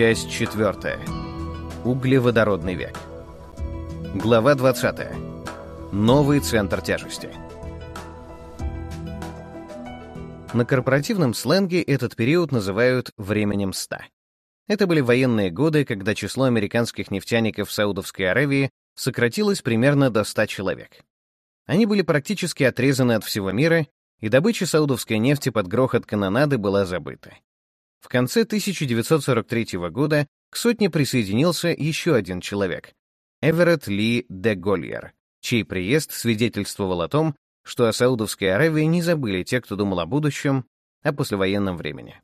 Часть 4. Углеводородный век. Глава 20. Новый центр тяжести. На корпоративном сленге этот период называют «временем 100». Это были военные годы, когда число американских нефтяников в Саудовской Аравии сократилось примерно до 100 человек. Они были практически отрезаны от всего мира, и добыча саудовской нефти под грохот канонады была забыта. В конце 1943 года к сотне присоединился еще один человек — Эверетт Ли де Гольер, чей приезд свидетельствовал о том, что о Саудовской Аравии не забыли те, кто думал о будущем, о послевоенном времени.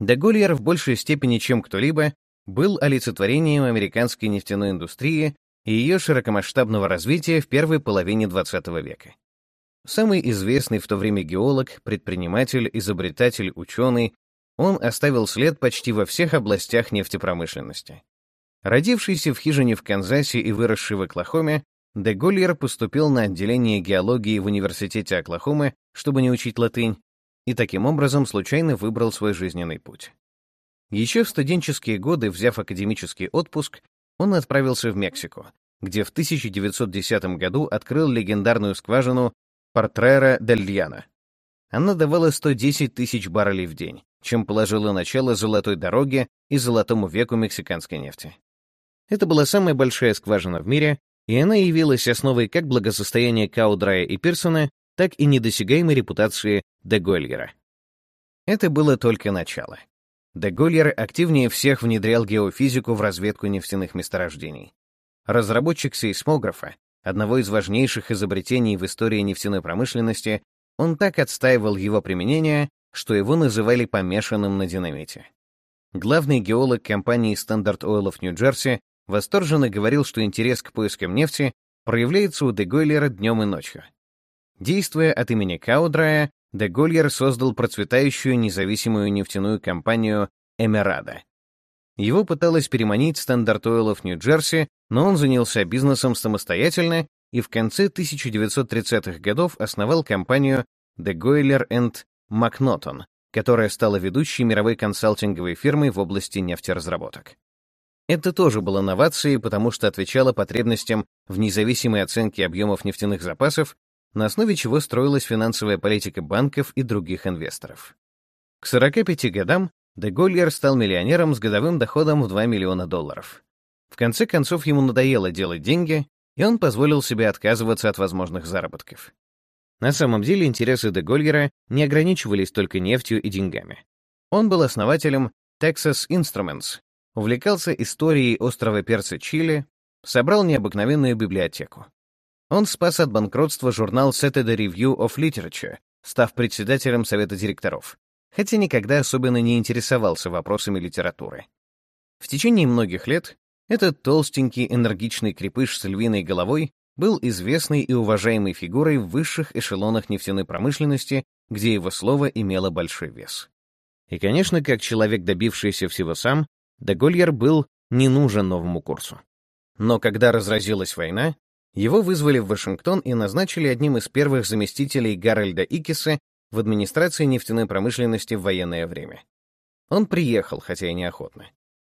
Дегольер в большей степени, чем кто-либо, был олицетворением американской нефтяной индустрии и ее широкомасштабного развития в первой половине XX века. Самый известный в то время геолог, предприниматель, изобретатель, ученый, он оставил след почти во всех областях нефтепромышленности. Родившийся в хижине в Канзасе и выросший в Оклахоме, Дегольер поступил на отделение геологии в Университете Оклахомы, чтобы не учить латынь, и таким образом случайно выбрал свой жизненный путь. Еще в студенческие годы, взяв академический отпуск, он отправился в Мексику, где в 1910 году открыл легендарную скважину Портрера дель Ляна. Она давала 110 тысяч баррелей в день, чем положила начало золотой дороге и золотому веку мексиканской нефти. Это была самая большая скважина в мире, и она явилась основой как благосостояния Каудрая и Пирсона, так и недосягаемой репутации Дегольера. Это было только начало. Дегольер активнее всех внедрял геофизику в разведку нефтяных месторождений. Разработчик сейсмографа, одного из важнейших изобретений в истории нефтяной промышленности, он так отстаивал его применение, что его называли помешанным на динамите. Главный геолог компании Standard Oil of New Jersey восторженно говорил, что интерес к поискам нефти проявляется у Дегойлера днем и ночью. Действуя от имени Каудрая, Дегольер создал процветающую независимую нефтяную компанию Эмерада. Его пыталась переманить of New Jersey, но он занялся бизнесом самостоятельно и в конце 1930-х годов основал компанию Degoiler Макнотон, которая стала ведущей мировой консалтинговой фирмой в области нефтеразработок. Это тоже было новацией, потому что отвечало потребностям в независимой оценке объемов нефтяных запасов, на основе чего строилась финансовая политика банков и других инвесторов. К 45 годам Дегольер стал миллионером с годовым доходом в 2 миллиона долларов. В конце концов, ему надоело делать деньги, и он позволил себе отказываться от возможных заработков. На самом деле интересы Дегольера не ограничивались только нефтью и деньгами. Он был основателем Texas Instruments, увлекался историей острова перца Чили, собрал необыкновенную библиотеку. Он спас от банкротства журнал Saturday Review of Literature, став председателем совета директоров, хотя никогда особенно не интересовался вопросами литературы. В течение многих лет этот толстенький энергичный крепыш с львиной головой был известной и уважаемой фигурой в высших эшелонах нефтяной промышленности, где его слово имело большой вес. И, конечно, как человек, добившийся всего сам, Дегольер был не нужен новому курсу. Но когда разразилась война, его вызвали в Вашингтон и назначили одним из первых заместителей Гарольда Икиса в администрации нефтяной промышленности в военное время. Он приехал, хотя и неохотно.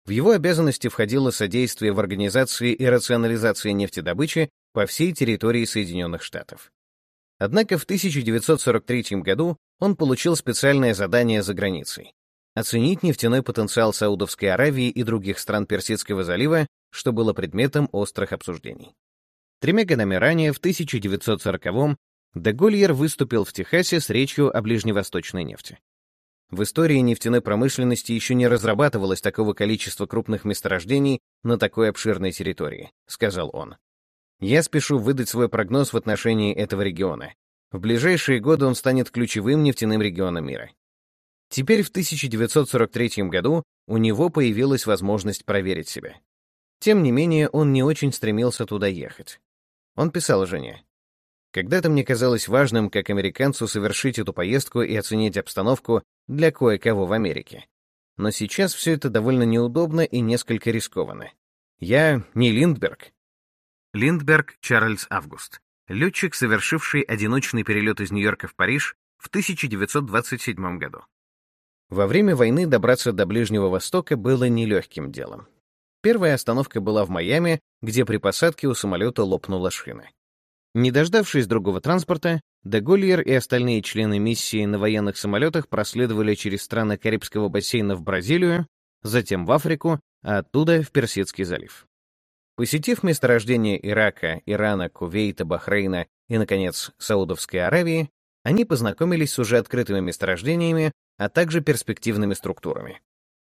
В его обязанности входило содействие в организации и рационализации нефтедобычи по всей территории Соединенных Штатов. Однако в 1943 году он получил специальное задание за границей — оценить нефтяной потенциал Саудовской Аравии и других стран Персидского залива, что было предметом острых обсуждений. Тремя годами ранее, в 1940-м, Дегольер выступил в Техасе с речью о ближневосточной нефти. В истории нефтяной промышленности еще не разрабатывалось такого количества крупных месторождений на такой обширной территории, сказал он. Я спешу выдать свой прогноз в отношении этого региона. В ближайшие годы он станет ключевым нефтяным регионом мира. Теперь в 1943 году у него появилась возможность проверить себя. Тем не менее, он не очень стремился туда ехать. Он писал жене. «Когда-то мне казалось важным, как американцу, совершить эту поездку и оценить обстановку для кое-кого в Америке. Но сейчас все это довольно неудобно и несколько рискованно. Я не Линдберг, Линдберг Чарльз Август, летчик, совершивший одиночный перелет из Нью-Йорка в Париж в 1927 году. Во время войны добраться до Ближнего Востока было нелегким делом. Первая остановка была в Майами, где при посадке у самолета лопнула шина. Не дождавшись другого транспорта, Дегольер и остальные члены миссии на военных самолетах проследовали через страны Карибского бассейна в Бразилию, затем в Африку, а оттуда в Персидский залив. Посетив месторождения Ирака, Ирана, Кувейта, Бахрейна и, наконец, Саудовской Аравии, они познакомились с уже открытыми месторождениями, а также перспективными структурами.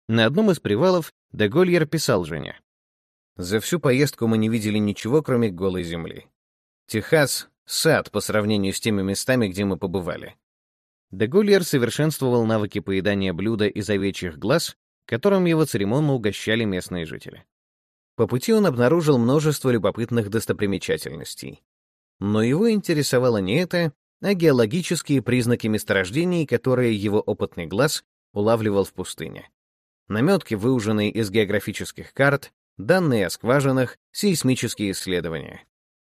На одном из привалов Дегольер писал Жене. «За всю поездку мы не видели ничего, кроме голой земли. Техас — сад по сравнению с теми местами, где мы побывали». Дегольер совершенствовал навыки поедания блюда из овечьих глаз, которым его церемонно угощали местные жители. По пути он обнаружил множество любопытных достопримечательностей. Но его интересовало не это, а геологические признаки месторождений, которые его опытный глаз улавливал в пустыне. Наметки, выуженные из географических карт, данные о скважинах, сейсмические исследования.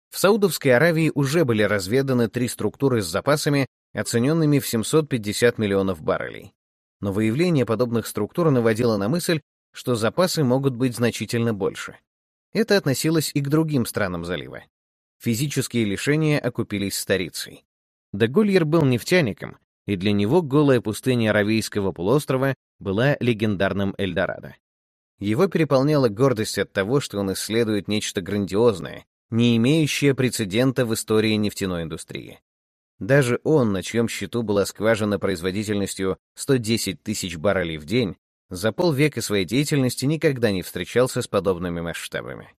В Саудовской Аравии уже были разведаны три структуры с запасами, оцененными в 750 миллионов баррелей. Но выявление подобных структур наводило на мысль, что запасы могут быть значительно больше. Это относилось и к другим странам залива. Физические лишения окупились старицей. Дегольер был нефтяником, и для него голая пустыня Аравийского полуострова была легендарным Эльдорадо. Его переполняла гордость от того, что он исследует нечто грандиозное, не имеющее прецедента в истории нефтяной индустрии. Даже он, на чьем счету была скважина производительностью 110 тысяч баррелей в день, за полвека своей деятельности никогда не встречался с подобными масштабами.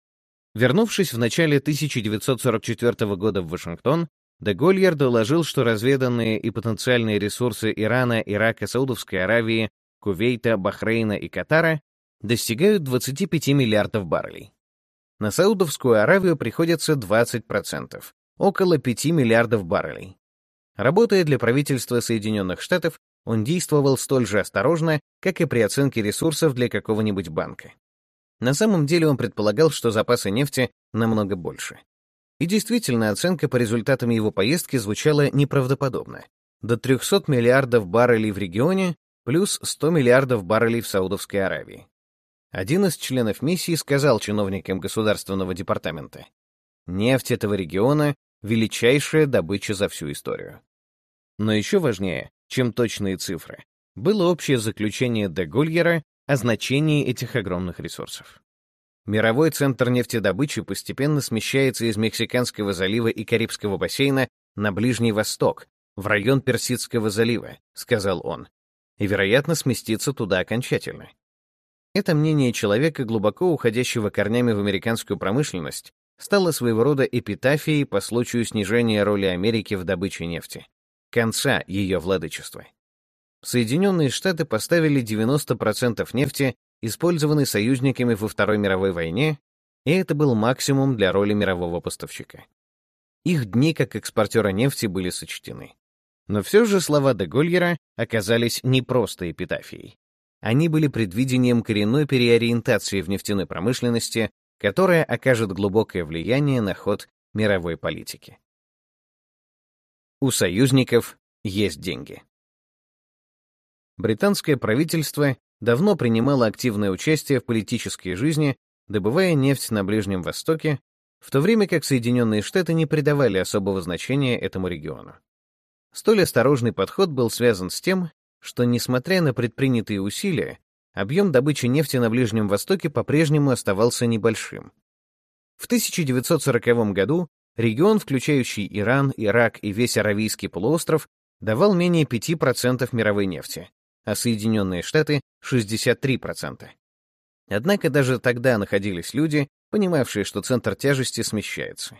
Вернувшись в начале 1944 года в Вашингтон, де Гольер доложил, что разведанные и потенциальные ресурсы Ирана, Ирака, Саудовской Аравии, Кувейта, Бахрейна и Катара достигают 25 миллиардов баррелей. На Саудовскую Аравию приходится 20%, около 5 миллиардов баррелей. Работая для правительства Соединенных Штатов, он действовал столь же осторожно, как и при оценке ресурсов для какого-нибудь банка. На самом деле он предполагал, что запасы нефти намного больше. И действительно, оценка по результатам его поездки звучала неправдоподобно. До 300 миллиардов баррелей в регионе плюс 100 миллиардов баррелей в Саудовской Аравии. Один из членов миссии сказал чиновникам Государственного департамента, «Нефть этого региона — величайшая добыча за всю историю». Но еще важнее, чем точные цифры, было общее заключение де Гульера о значении этих огромных ресурсов. Мировой центр нефтедобычи постепенно смещается из Мексиканского залива и Карибского бассейна на Ближний Восток, в район Персидского залива, сказал он, и, вероятно, сместится туда окончательно. Это мнение человека, глубоко уходящего корнями в американскую промышленность, стало своего рода эпитафией по случаю снижения роли Америки в добыче нефти конца ее владычества. Соединенные Штаты поставили 90% нефти, использованной союзниками во Второй мировой войне, и это был максимум для роли мирового поставщика. Их дни как экспортера нефти были сочтены. Но все же слова де оказались не просто эпитафией. Они были предвидением коренной переориентации в нефтяной промышленности, которая окажет глубокое влияние на ход мировой политики. У союзников есть деньги. Британское правительство давно принимало активное участие в политической жизни, добывая нефть на Ближнем Востоке, в то время как Соединенные Штаты не придавали особого значения этому региону. Столь осторожный подход был связан с тем, что, несмотря на предпринятые усилия, объем добычи нефти на Ближнем Востоке по-прежнему оставался небольшим. В 1940 году Регион, включающий Иран, Ирак и весь Аравийский полуостров, давал менее 5% мировой нефти, а Соединенные Штаты — 63%. Однако даже тогда находились люди, понимавшие, что центр тяжести смещается.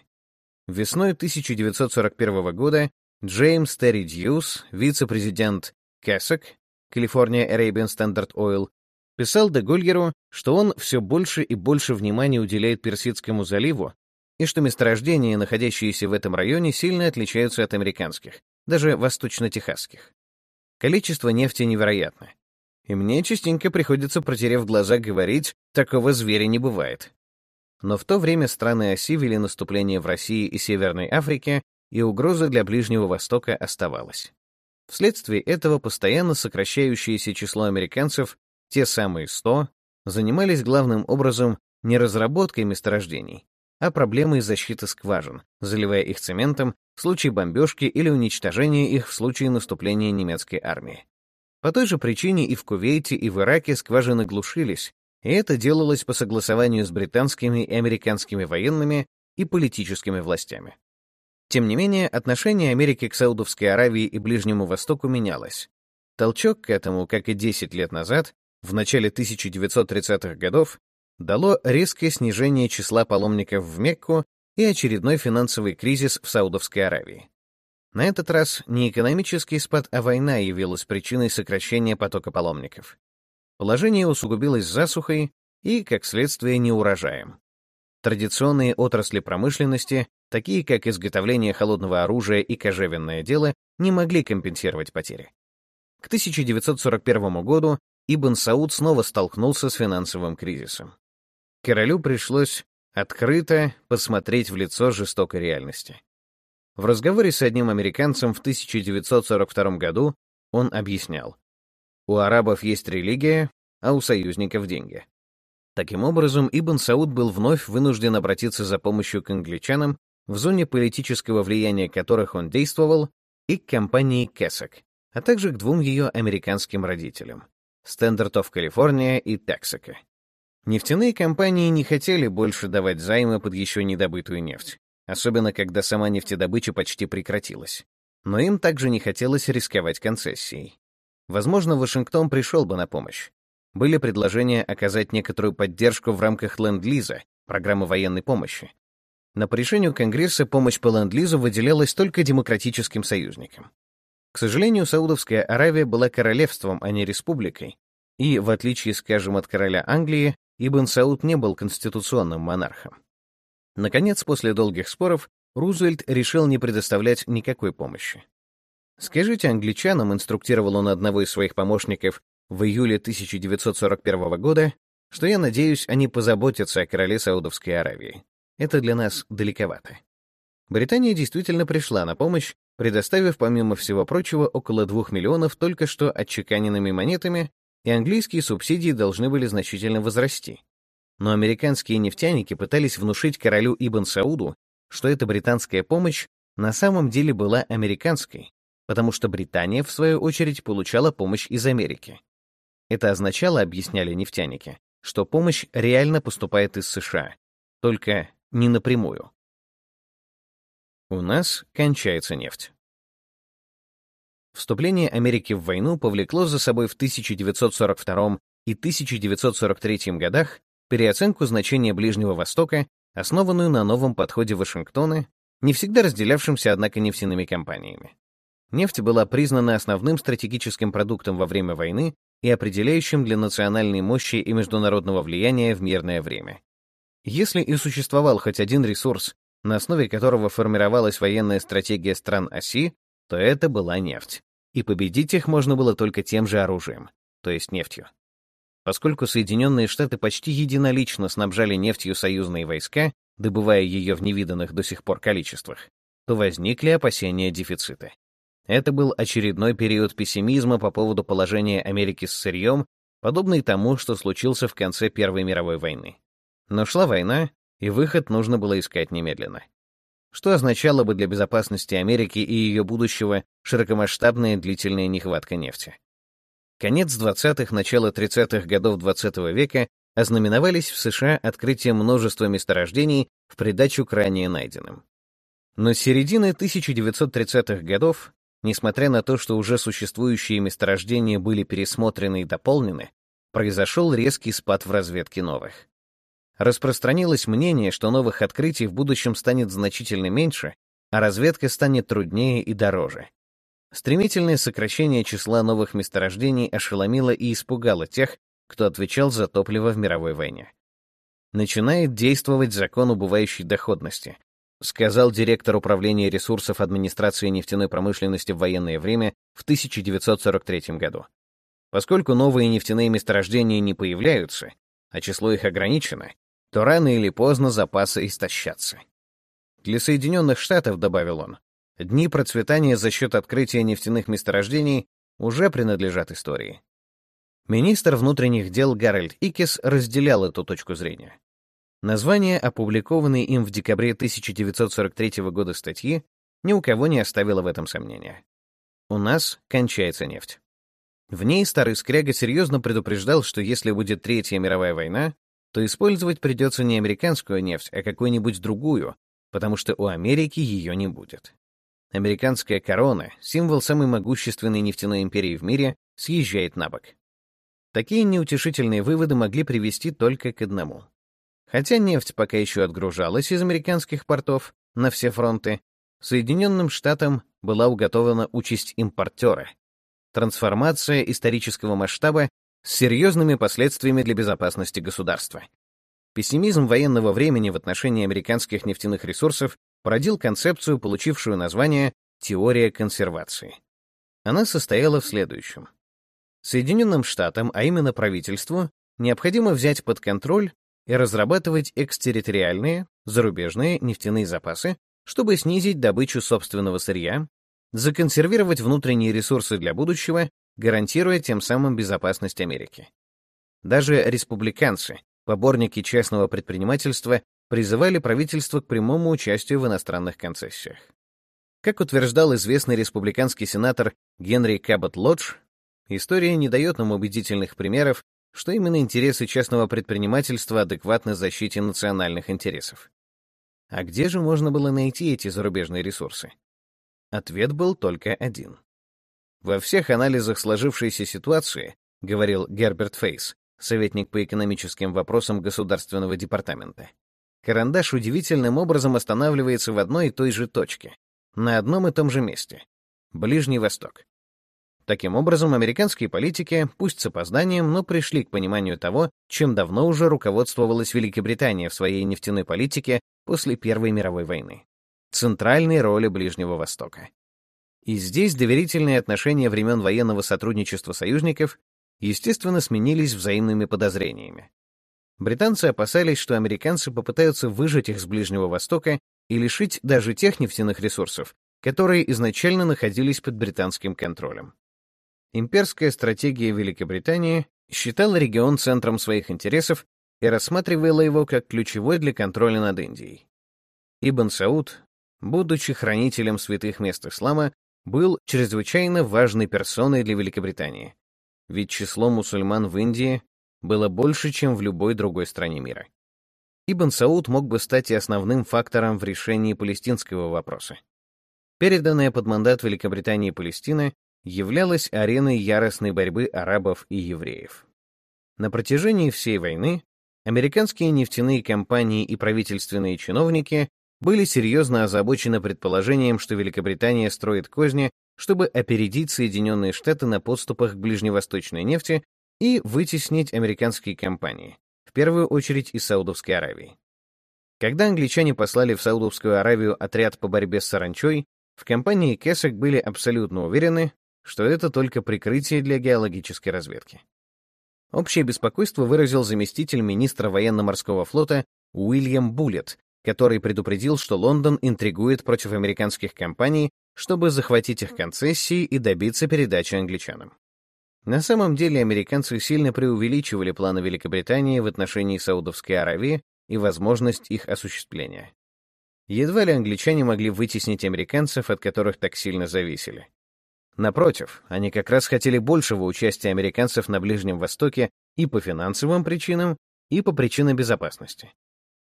Весной 1941 года Джеймс Терри Дьюс, вице-президент Касок, California Arabian Standard Oil, писал де Гольгеру, что он все больше и больше внимания уделяет Персидскому заливу, и что месторождения, находящиеся в этом районе, сильно отличаются от американских, даже восточно-техасских. Количество нефти невероятно. И мне частенько приходится, протерев глаза, говорить, такого зверя не бывает. Но в то время страны оси вели наступление в России и Северной Африке, и угроза для Ближнего Востока оставалась. Вследствие этого постоянно сокращающееся число американцев, те самые 100, занимались главным образом не разработкой месторождений, а проблемой защиты скважин, заливая их цементом в случае бомбежки или уничтожения их в случае наступления немецкой армии. По той же причине и в Кувейте, и в Ираке скважины глушились, и это делалось по согласованию с британскими и американскими военными и политическими властями. Тем не менее, отношение Америки к Саудовской Аравии и Ближнему Востоку менялось. Толчок к этому, как и 10 лет назад, в начале 1930-х годов, дало резкое снижение числа паломников в Мекку и очередной финансовый кризис в Саудовской Аравии. На этот раз не экономический спад, а война явилась причиной сокращения потока паломников. Положение усугубилось засухой и, как следствие, неурожаем. Традиционные отрасли промышленности, такие как изготовление холодного оружия и кожевенное дело, не могли компенсировать потери. К 1941 году Ибн Сауд снова столкнулся с финансовым кризисом. Королю пришлось открыто посмотреть в лицо жестокой реальности. В разговоре с одним американцем в 1942 году он объяснял, у арабов есть религия, а у союзников деньги. Таким образом, Ибн Сауд был вновь вынужден обратиться за помощью к англичанам, в зоне политического влияния которых он действовал, и к компании Кэссек, а также к двум ее американским родителям — Standard of California и Texaco. Нефтяные компании не хотели больше давать займы под еще недобытую нефть, особенно когда сама нефтедобыча почти прекратилась. Но им также не хотелось рисковать концессией. Возможно, Вашингтон пришел бы на помощь. Были предложения оказать некоторую поддержку в рамках Ленд-Лиза, программы военной помощи. Но по решению Конгресса помощь по Ленд-Лизу выделялась только демократическим союзникам. К сожалению, Саудовская Аравия была королевством, а не республикой, и, в отличие, скажем, от короля Англии, Ибн Сауд не был конституционным монархом. Наконец, после долгих споров, Рузвельт решил не предоставлять никакой помощи. «Скажите англичанам», — инструктировал он одного из своих помощников в июле 1941 года, что я надеюсь, они позаботятся о короле Саудовской Аравии. Это для нас далековато. Британия действительно пришла на помощь, предоставив, помимо всего прочего, около 2 миллионов только что отчеканенными монетами, и английские субсидии должны были значительно возрасти. Но американские нефтяники пытались внушить королю Ибн Сауду, что эта британская помощь на самом деле была американской, потому что Британия, в свою очередь, получала помощь из Америки. Это означало, объясняли нефтяники, что помощь реально поступает из США, только не напрямую. У нас кончается нефть. Вступление Америки в войну повлекло за собой в 1942 и 1943 годах переоценку значения Ближнего Востока, основанную на новом подходе Вашингтона, не всегда разделявшимся, однако, нефтяными компаниями. Нефть была признана основным стратегическим продуктом во время войны и определяющим для национальной мощи и международного влияния в мирное время. Если и существовал хоть один ресурс, на основе которого формировалась военная стратегия стран оси, то это была нефть. И победить их можно было только тем же оружием, то есть нефтью. Поскольку Соединенные Штаты почти единолично снабжали нефтью союзные войска, добывая ее в невиданных до сих пор количествах, то возникли опасения дефицита. Это был очередной период пессимизма по поводу положения Америки с сырьем, подобный тому, что случился в конце Первой мировой войны. Но шла война, и выход нужно было искать немедленно. Что означало бы для безопасности Америки и ее будущего широкомасштабная длительная нехватка нефти? Конец 20-х, начало 30-х годов 20 -го века ознаменовались в США открытием множества месторождений в придачу к ранее найденным. Но с середины 1930-х годов Несмотря на то, что уже существующие месторождения были пересмотрены и дополнены, произошел резкий спад в разведке новых. Распространилось мнение, что новых открытий в будущем станет значительно меньше, а разведка станет труднее и дороже. Стремительное сокращение числа новых месторождений ошеломило и испугало тех, кто отвечал за топливо в мировой войне. Начинает действовать закон убывающей доходности, сказал директор управления ресурсов администрации нефтяной промышленности в военное время в 1943 году. Поскольку новые нефтяные месторождения не появляются, а число их ограничено, то рано или поздно запасы истощатся. Для Соединенных Штатов, добавил он, Дни процветания за счет открытия нефтяных месторождений уже принадлежат истории. Министр внутренних дел Гарольд Икес разделял эту точку зрения. Название, опубликованной им в декабре 1943 года статьи, ни у кого не оставило в этом сомнения. «У нас кончается нефть». В ней старый скряга серьезно предупреждал, что если будет Третья мировая война, то использовать придется не американскую нефть, а какую-нибудь другую, потому что у Америки ее не будет. Американская корона, символ самой могущественной нефтяной империи в мире, съезжает на бок. Такие неутешительные выводы могли привести только к одному. Хотя нефть пока еще отгружалась из американских портов на все фронты, Соединенным Штатам была уготована участь импортера. Трансформация исторического масштаба с серьезными последствиями для безопасности государства. Пессимизм военного времени в отношении американских нефтяных ресурсов породил концепцию, получившую название «теория консервации». Она состояла в следующем. Соединенным Штатам, а именно правительству, необходимо взять под контроль и разрабатывать экстерриториальные, зарубежные нефтяные запасы, чтобы снизить добычу собственного сырья, законсервировать внутренние ресурсы для будущего, гарантируя тем самым безопасность Америки. Даже республиканцы, поборники частного предпринимательства, призывали правительство к прямому участию в иностранных концессиях. Как утверждал известный республиканский сенатор Генри Кабот Лодж, история не дает нам убедительных примеров, что именно интересы частного предпринимательства адекватны защите национальных интересов. А где же можно было найти эти зарубежные ресурсы? Ответ был только один. Во всех анализах сложившейся ситуации, говорил Герберт Фейс, советник по экономическим вопросам Государственного департамента, карандаш удивительным образом останавливается в одной и той же точке, на одном и том же месте — Ближний Восток. Таким образом, американские политики, пусть с опозданием, но пришли к пониманию того, чем давно уже руководствовалась Великобритания в своей нефтяной политике после Первой мировой войны — центральной роли Ближнего Востока. И здесь доверительные отношения времен военного сотрудничества союзников, естественно, сменились взаимными подозрениями. Британцы опасались, что американцы попытаются выжать их с Ближнего Востока и лишить даже тех нефтяных ресурсов, которые изначально находились под британским контролем. Имперская стратегия Великобритании считала регион центром своих интересов и рассматривала его как ключевой для контроля над Индией. Ибн Сауд, будучи хранителем святых мест ислама, был чрезвычайно важной персоной для Великобритании, ведь число мусульман в Индии было больше, чем в любой другой стране мира. Ибн Сауд мог бы стать и основным фактором в решении палестинского вопроса. Переданная под мандат Великобритании Палестина являлась ареной яростной борьбы арабов и евреев. На протяжении всей войны американские нефтяные компании и правительственные чиновники были серьезно озабочены предположением, что Великобритания строит козни, чтобы опередить Соединенные Штаты на подступах к ближневосточной нефти и вытеснить американские компании, в первую очередь из Саудовской Аравии. Когда англичане послали в Саудовскую Аравию отряд по борьбе с саранчой, в компании Кесек были абсолютно уверены, что это только прикрытие для геологической разведки. Общее беспокойство выразил заместитель министра военно-морского флота Уильям Буллет, который предупредил, что Лондон интригует против американских компаний, чтобы захватить их концессии и добиться передачи англичанам. На самом деле американцы сильно преувеличивали планы Великобритании в отношении Саудовской Аравии и возможность их осуществления. Едва ли англичане могли вытеснить американцев, от которых так сильно зависели. Напротив, они как раз хотели большего участия американцев на Ближнем Востоке и по финансовым причинам, и по причинам безопасности.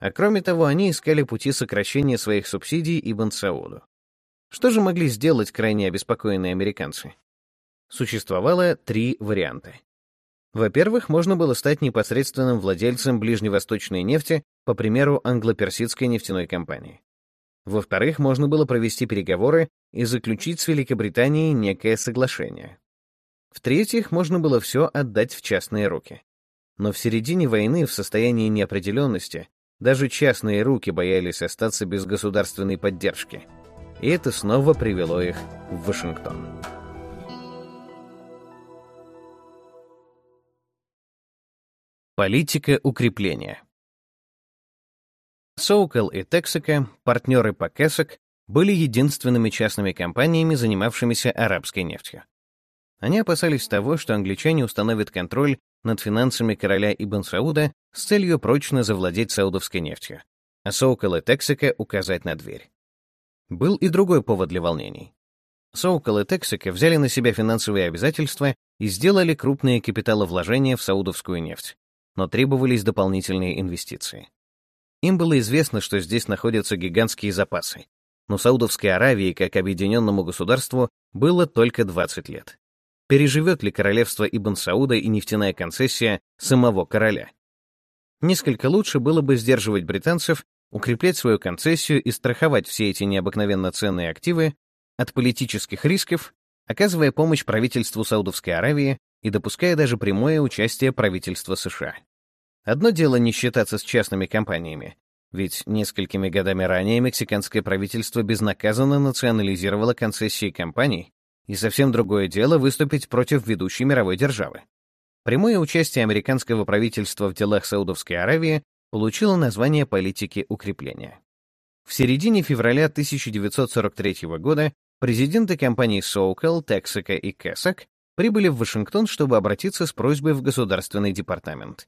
А кроме того, они искали пути сокращения своих субсидий Ибн Сауду. Что же могли сделать крайне обеспокоенные американцы? Существовало три варианта. Во-первых, можно было стать непосредственным владельцем ближневосточной нефти, по примеру англо-персидской нефтяной компании. Во-вторых, можно было провести переговоры и заключить с Великобританией некое соглашение. В-третьих, можно было все отдать в частные руки. Но в середине войны, в состоянии неопределенности, даже частные руки боялись остаться без государственной поддержки. И это снова привело их в Вашингтон. Политика укрепления Соукел и Тексака, партнеры по Кэсок, были единственными частными компаниями, занимавшимися арабской нефтью. Они опасались того, что англичане установят контроль над финансами короля Ибн Сауда с целью прочно завладеть саудовской нефтью, а и Тексика указать на дверь. Был и другой повод для волнений. Соукол и Тексика взяли на себя финансовые обязательства и сделали крупные капиталовложения в саудовскую нефть, но требовались дополнительные инвестиции. Им было известно, что здесь находятся гигантские запасы, но Саудовской Аравии, как объединенному государству, было только 20 лет. Переживет ли королевство Ибн Сауда и нефтяная концессия самого короля? Несколько лучше было бы сдерживать британцев, укреплять свою концессию и страховать все эти необыкновенно ценные активы от политических рисков, оказывая помощь правительству Саудовской Аравии и допуская даже прямое участие правительства США. Одно дело не считаться с частными компаниями, ведь несколькими годами ранее мексиканское правительство безнаказанно национализировало концессии компаний, и совсем другое дело выступить против ведущей мировой державы. Прямое участие американского правительства в делах Саудовской Аравии получило название политики укрепления. В середине февраля 1943 года президенты компаний Socal, Texaco и Кэсак прибыли в Вашингтон, чтобы обратиться с просьбой в Государственный департамент.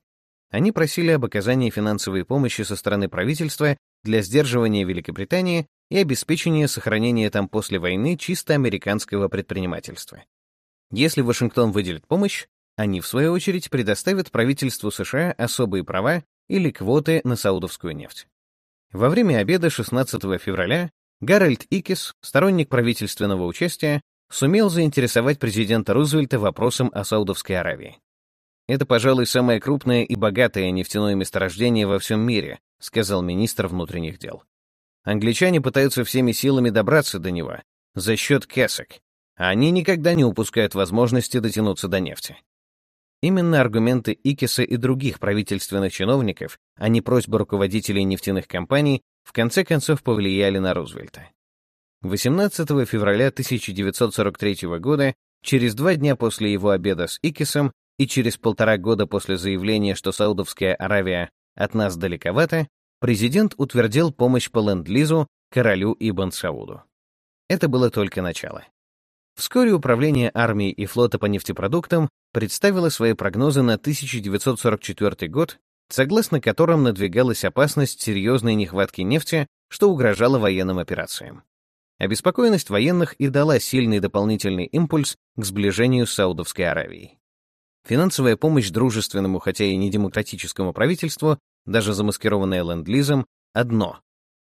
Они просили об оказании финансовой помощи со стороны правительства для сдерживания Великобритании и обеспечения сохранения там после войны чисто американского предпринимательства. Если Вашингтон выделит помощь, они, в свою очередь, предоставят правительству США особые права или квоты на саудовскую нефть. Во время обеда 16 февраля Гарольд Икис, сторонник правительственного участия, сумел заинтересовать президента Рузвельта вопросом о Саудовской Аравии. «Это, пожалуй, самое крупное и богатое нефтяное месторождение во всем мире», сказал министр внутренних дел. Англичане пытаются всеми силами добраться до него за счет кесок, а они никогда не упускают возможности дотянуться до нефти. Именно аргументы Икиса и других правительственных чиновников, а не просьба руководителей нефтяных компаний, в конце концов повлияли на Рузвельта. 18 февраля 1943 года, через два дня после его обеда с Икисом и через полтора года после заявления, что Саудовская Аравия от нас далековато, президент утвердил помощь по ленд-лизу королю Ибн Сауду. Это было только начало. Вскоре Управление армии и флота по нефтепродуктам представило свои прогнозы на 1944 год, согласно которым надвигалась опасность серьезной нехватки нефти, что угрожало военным операциям. Обеспокоенность военных и дала сильный дополнительный импульс к сближению с Саудовской Аравией. Финансовая помощь дружественному, хотя и недемократическому правительству, даже замаскированная ленд-лизом, одно,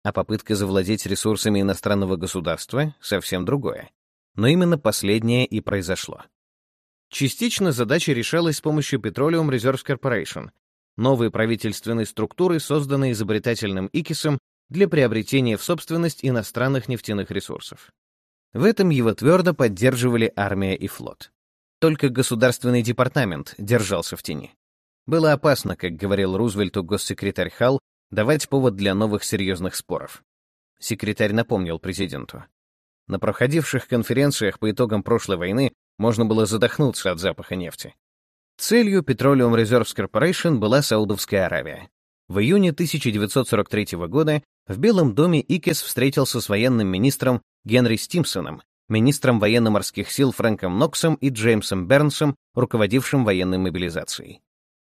а попытка завладеть ресурсами иностранного государства — совсем другое. Но именно последнее и произошло. Частично задача решалась с помощью Petroleum Reserve Corporation, новой правительственной структуры, созданной изобретательным Икисом для приобретения в собственность иностранных нефтяных ресурсов. В этом его твердо поддерживали армия и флот. Только Государственный департамент держался в тени. Было опасно, как говорил Рузвельту госсекретарь Халл, давать повод для новых серьезных споров. Секретарь напомнил президенту. На проходивших конференциях по итогам прошлой войны можно было задохнуться от запаха нефти. Целью Petroleum Reserves Corporation была Саудовская Аравия. В июне 1943 года в Белом доме Икес встретился с военным министром Генри Стимсоном, министром военно-морских сил Фрэнком Ноксом и Джеймсом Бернсом, руководившим военной мобилизацией.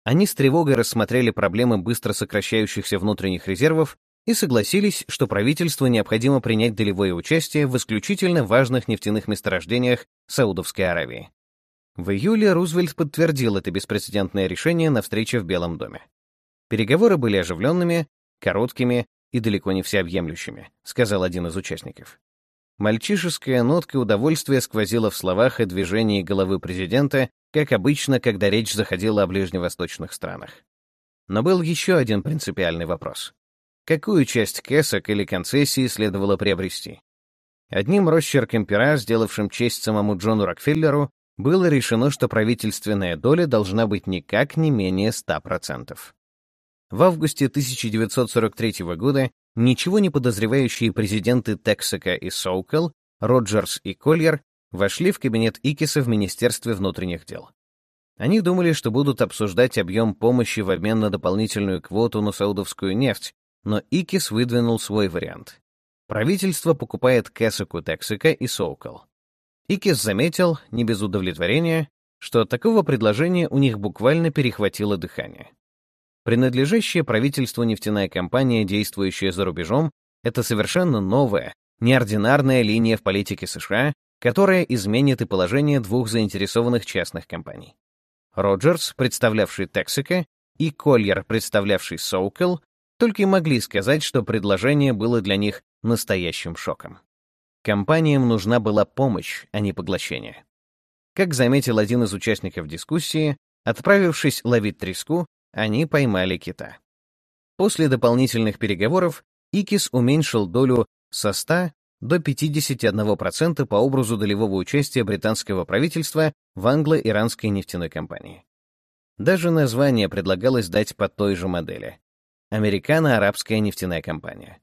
Они с тревогой рассмотрели проблемы быстро сокращающихся внутренних резервов и согласились, что правительству необходимо принять долевое участие в исключительно важных нефтяных месторождениях Саудовской Аравии. В июле Рузвельт подтвердил это беспрецедентное решение на встрече в Белом доме. Переговоры были оживленными, короткими и далеко не всеобъемлющими, сказал один из участников. Мальчишеская нотка удовольствия сквозила в словах и движении головы президента, как обычно, когда речь заходила о ближневосточных странах. Но был еще один принципиальный вопрос. Какую часть кэсок или концессии следовало приобрести? Одним росчерком пера, сделавшим честь самому Джону Рокфеллеру, было решено, что правительственная доля должна быть никак не менее 100%. В августе 1943 года ничего не подозревающие президенты Тексака и Соукел, Роджерс и Кольер вошли в кабинет Икиса в Министерстве внутренних дел. Они думали, что будут обсуждать объем помощи в обмен на дополнительную квоту на саудовскую нефть, но Икис выдвинул свой вариант. правительство покупает Кэсаку, Тексика и Соукол. Икис заметил, не без удовлетворения, что от такого предложения у них буквально перехватило дыхание. Принадлежащая правительству нефтяная компания, действующая за рубежом, это совершенно новая, неординарная линия в политике США, которая изменит и положение двух заинтересованных частных компаний. Роджерс, представлявший Texaco, и Кольер, представлявший Соукел, только и могли сказать, что предложение было для них настоящим шоком. Компаниям нужна была помощь, а не поглощение. Как заметил один из участников дискуссии, отправившись ловить треску, они поймали кита. После дополнительных переговоров Икис уменьшил долю со 100 до 51% по образу долевого участия британского правительства в англо-иранской нефтяной компании. Даже название предлагалось дать по той же модели — Американо-арабская нефтяная компания.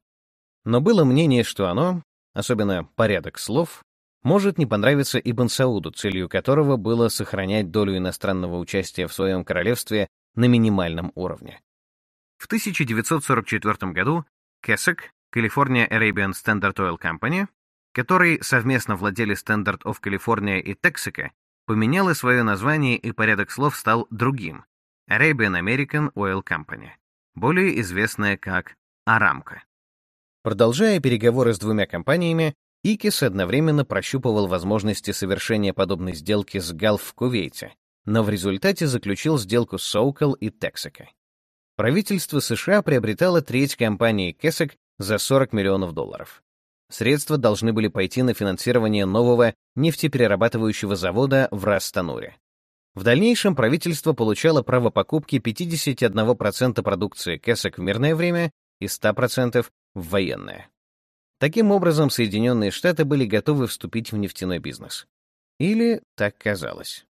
Но было мнение, что оно, особенно порядок слов, может не понравиться Ибн Сауду, целью которого было сохранять долю иностранного участия в своем королевстве на минимальном уровне. В 1944 году Кесек, California Arabian Standard Oil Company, который совместно владели Standard of California и Texaco, поменяла свое название и порядок слов стал другим — Arabian American Oil Company, более известная как Арамка. Продолжая переговоры с двумя компаниями, Икис одновременно прощупывал возможности совершения подобной сделки с Галф в Кувейте, но в результате заключил сделку с Соукл и Texaco. Правительство США приобретало треть компании Кесек за 40 миллионов долларов. Средства должны были пойти на финансирование нового нефтеперерабатывающего завода в Растануре. В дальнейшем правительство получало право покупки 51% продукции Кесек в мирное время и 100% в военное. Таким образом, Соединенные Штаты были готовы вступить в нефтяной бизнес. Или так казалось.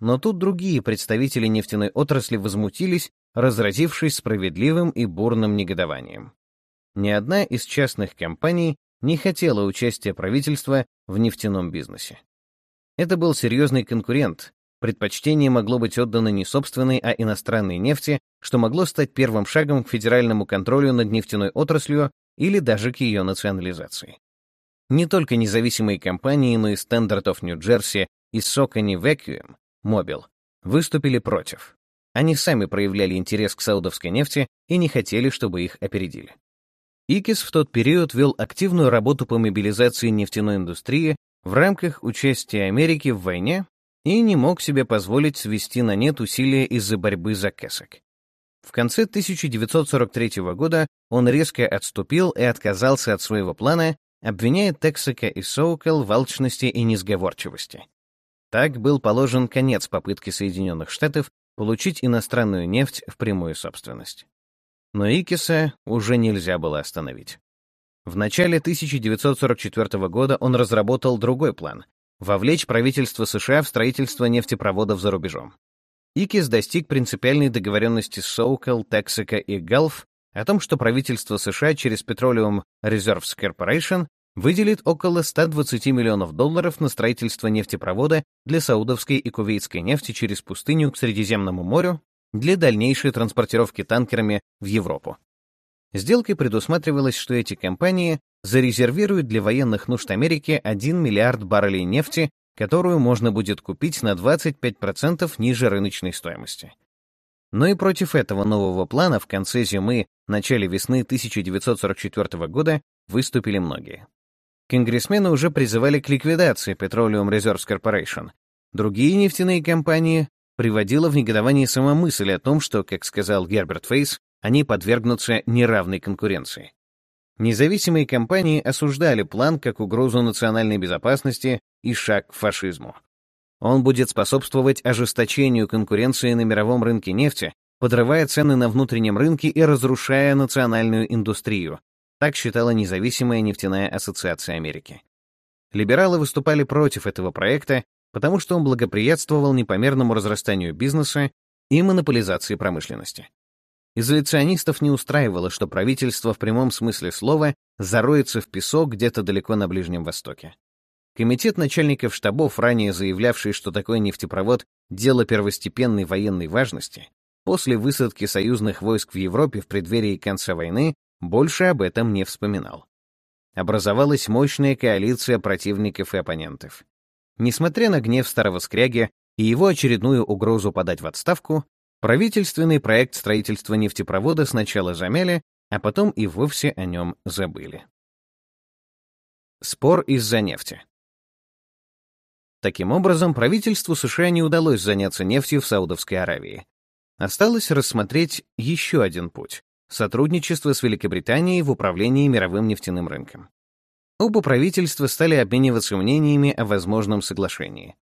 Но тут другие представители нефтяной отрасли возмутились, разразившись справедливым и бурным негодованием. Ни одна из частных компаний не хотела участия правительства в нефтяном бизнесе. Это был серьезный конкурент, предпочтение могло быть отдано не собственной, а иностранной нефти, что могло стать первым шагом к федеральному контролю над нефтяной отраслью или даже к ее национализации. Не только независимые компании, но и Standard of New Jersey и Socony Vacuum, Mobil, выступили против. Они сами проявляли интерес к саудовской нефти и не хотели, чтобы их опередили. ИКИС в тот период вел активную работу по мобилизации нефтяной индустрии в рамках участия Америки в войне и не мог себе позволить свести на нет усилия из-за борьбы за Кесок. В конце 1943 года он резко отступил и отказался от своего плана, обвиняя Тексака и Соукел в алчности и несговорчивости. Так был положен конец попытке Соединенных Штатов получить иностранную нефть в прямую собственность. Но Икиса уже нельзя было остановить. В начале 1944 года он разработал другой план — вовлечь правительство США в строительство нефтепроводов за рубежом. Икис достиг принципиальной договоренности с Соукел, Texaco и Gulf о том, что правительство США через Petroleum Reserves Corporation выделит около 120 миллионов долларов на строительство нефтепровода для саудовской и кувейтской нефти через пустыню к Средиземному морю для дальнейшей транспортировки танкерами в Европу. Сделкой предусматривалось, что эти компании зарезервируют для военных нужд Америки 1 миллиард баррелей нефти, которую можно будет купить на 25% ниже рыночной стоимости. Но и против этого нового плана в конце зимы, начале весны 1944 года выступили многие. Конгрессмены уже призывали к ликвидации Petroleum Reserves Corporation. Другие нефтяные компании приводила в негодование сама мысль о том, что, как сказал Герберт Фейс, они подвергнутся неравной конкуренции. Независимые компании осуждали план как угрозу национальной безопасности и шаг к фашизму. Он будет способствовать ожесточению конкуренции на мировом рынке нефти, подрывая цены на внутреннем рынке и разрушая национальную индустрию, так считала независимая нефтяная ассоциация Америки. Либералы выступали против этого проекта потому что он благоприятствовал непомерному разрастанию бизнеса и монополизации промышленности. Изоляционистов не устраивало, что правительство в прямом смысле слова зароется в песок где-то далеко на Ближнем Востоке. Комитет начальников штабов, ранее заявлявший, что такой нефтепровод — дело первостепенной военной важности, после высадки союзных войск в Европе в преддверии конца войны больше об этом не вспоминал. образовалась мощная коалиция противников и оппонентов. Несмотря на гнев старого скряги и его очередную угрозу подать в отставку, правительственный проект строительства нефтепровода сначала замяли, а потом и вовсе о нем забыли. Спор из-за нефти. Таким образом, правительству США не удалось заняться нефтью в Саудовской Аравии. Осталось рассмотреть еще один путь — сотрудничество с Великобританией в управлении мировым нефтяным рынком. Оба правительства стали обмениваться мнениями о возможном соглашении.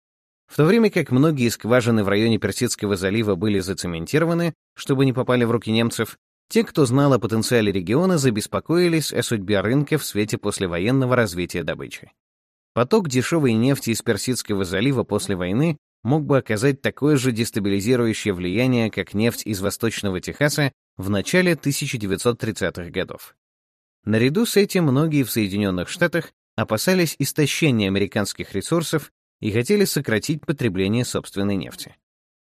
В то время как многие скважины в районе Персидского залива были зацементированы, чтобы не попали в руки немцев, те, кто знал о потенциале региона, забеспокоились о судьбе рынка в свете послевоенного развития добычи. Поток дешевой нефти из Персидского залива после войны мог бы оказать такое же дестабилизирующее влияние, как нефть из Восточного Техаса в начале 1930-х годов. Наряду с этим многие в Соединенных Штатах опасались истощения американских ресурсов и хотели сократить потребление собственной нефти.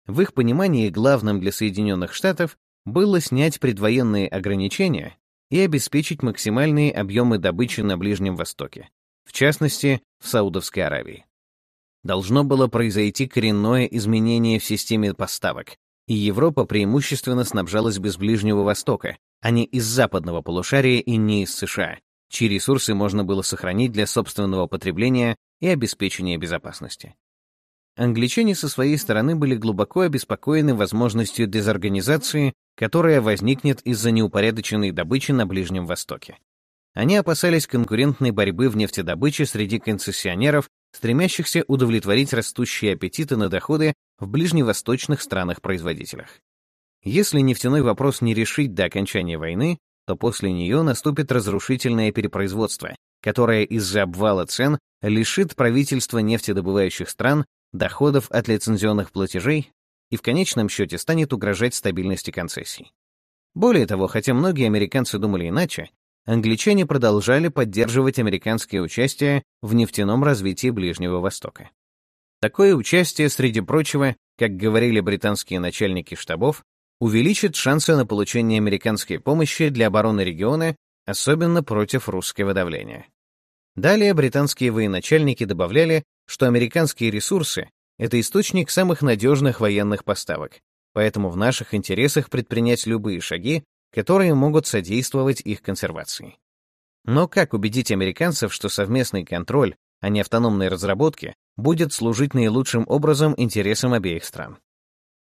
В их понимании главным для Соединенных Штатов было снять предвоенные ограничения и обеспечить максимальные объемы добычи на Ближнем Востоке, в частности, в Саудовской Аравии. Должно было произойти коренное изменение в системе поставок, и Европа преимущественно снабжалась без Ближнего Востока, не из западного полушария и не из США, чьи ресурсы можно было сохранить для собственного потребления и обеспечения безопасности. Англичане со своей стороны были глубоко обеспокоены возможностью дезорганизации, которая возникнет из-за неупорядоченной добычи на Ближнем Востоке. Они опасались конкурентной борьбы в нефтедобыче среди концессионеров, стремящихся удовлетворить растущие аппетиты на доходы в ближневосточных странах-производителях. Если нефтяной вопрос не решить до окончания войны, то после нее наступит разрушительное перепроизводство, которое из-за обвала цен лишит правительства нефтедобывающих стран доходов от лицензионных платежей и в конечном счете станет угрожать стабильности концессий. Более того, хотя многие американцы думали иначе, англичане продолжали поддерживать американское участие в нефтяном развитии Ближнего Востока. Такое участие, среди прочего, как говорили британские начальники штабов, увеличит шансы на получение американской помощи для обороны региона, особенно против русского давления. Далее британские военачальники добавляли, что американские ресурсы — это источник самых надежных военных поставок, поэтому в наших интересах предпринять любые шаги, которые могут содействовать их консервации. Но как убедить американцев, что совместный контроль, а не автономные разработки, будет служить наилучшим образом интересам обеих стран?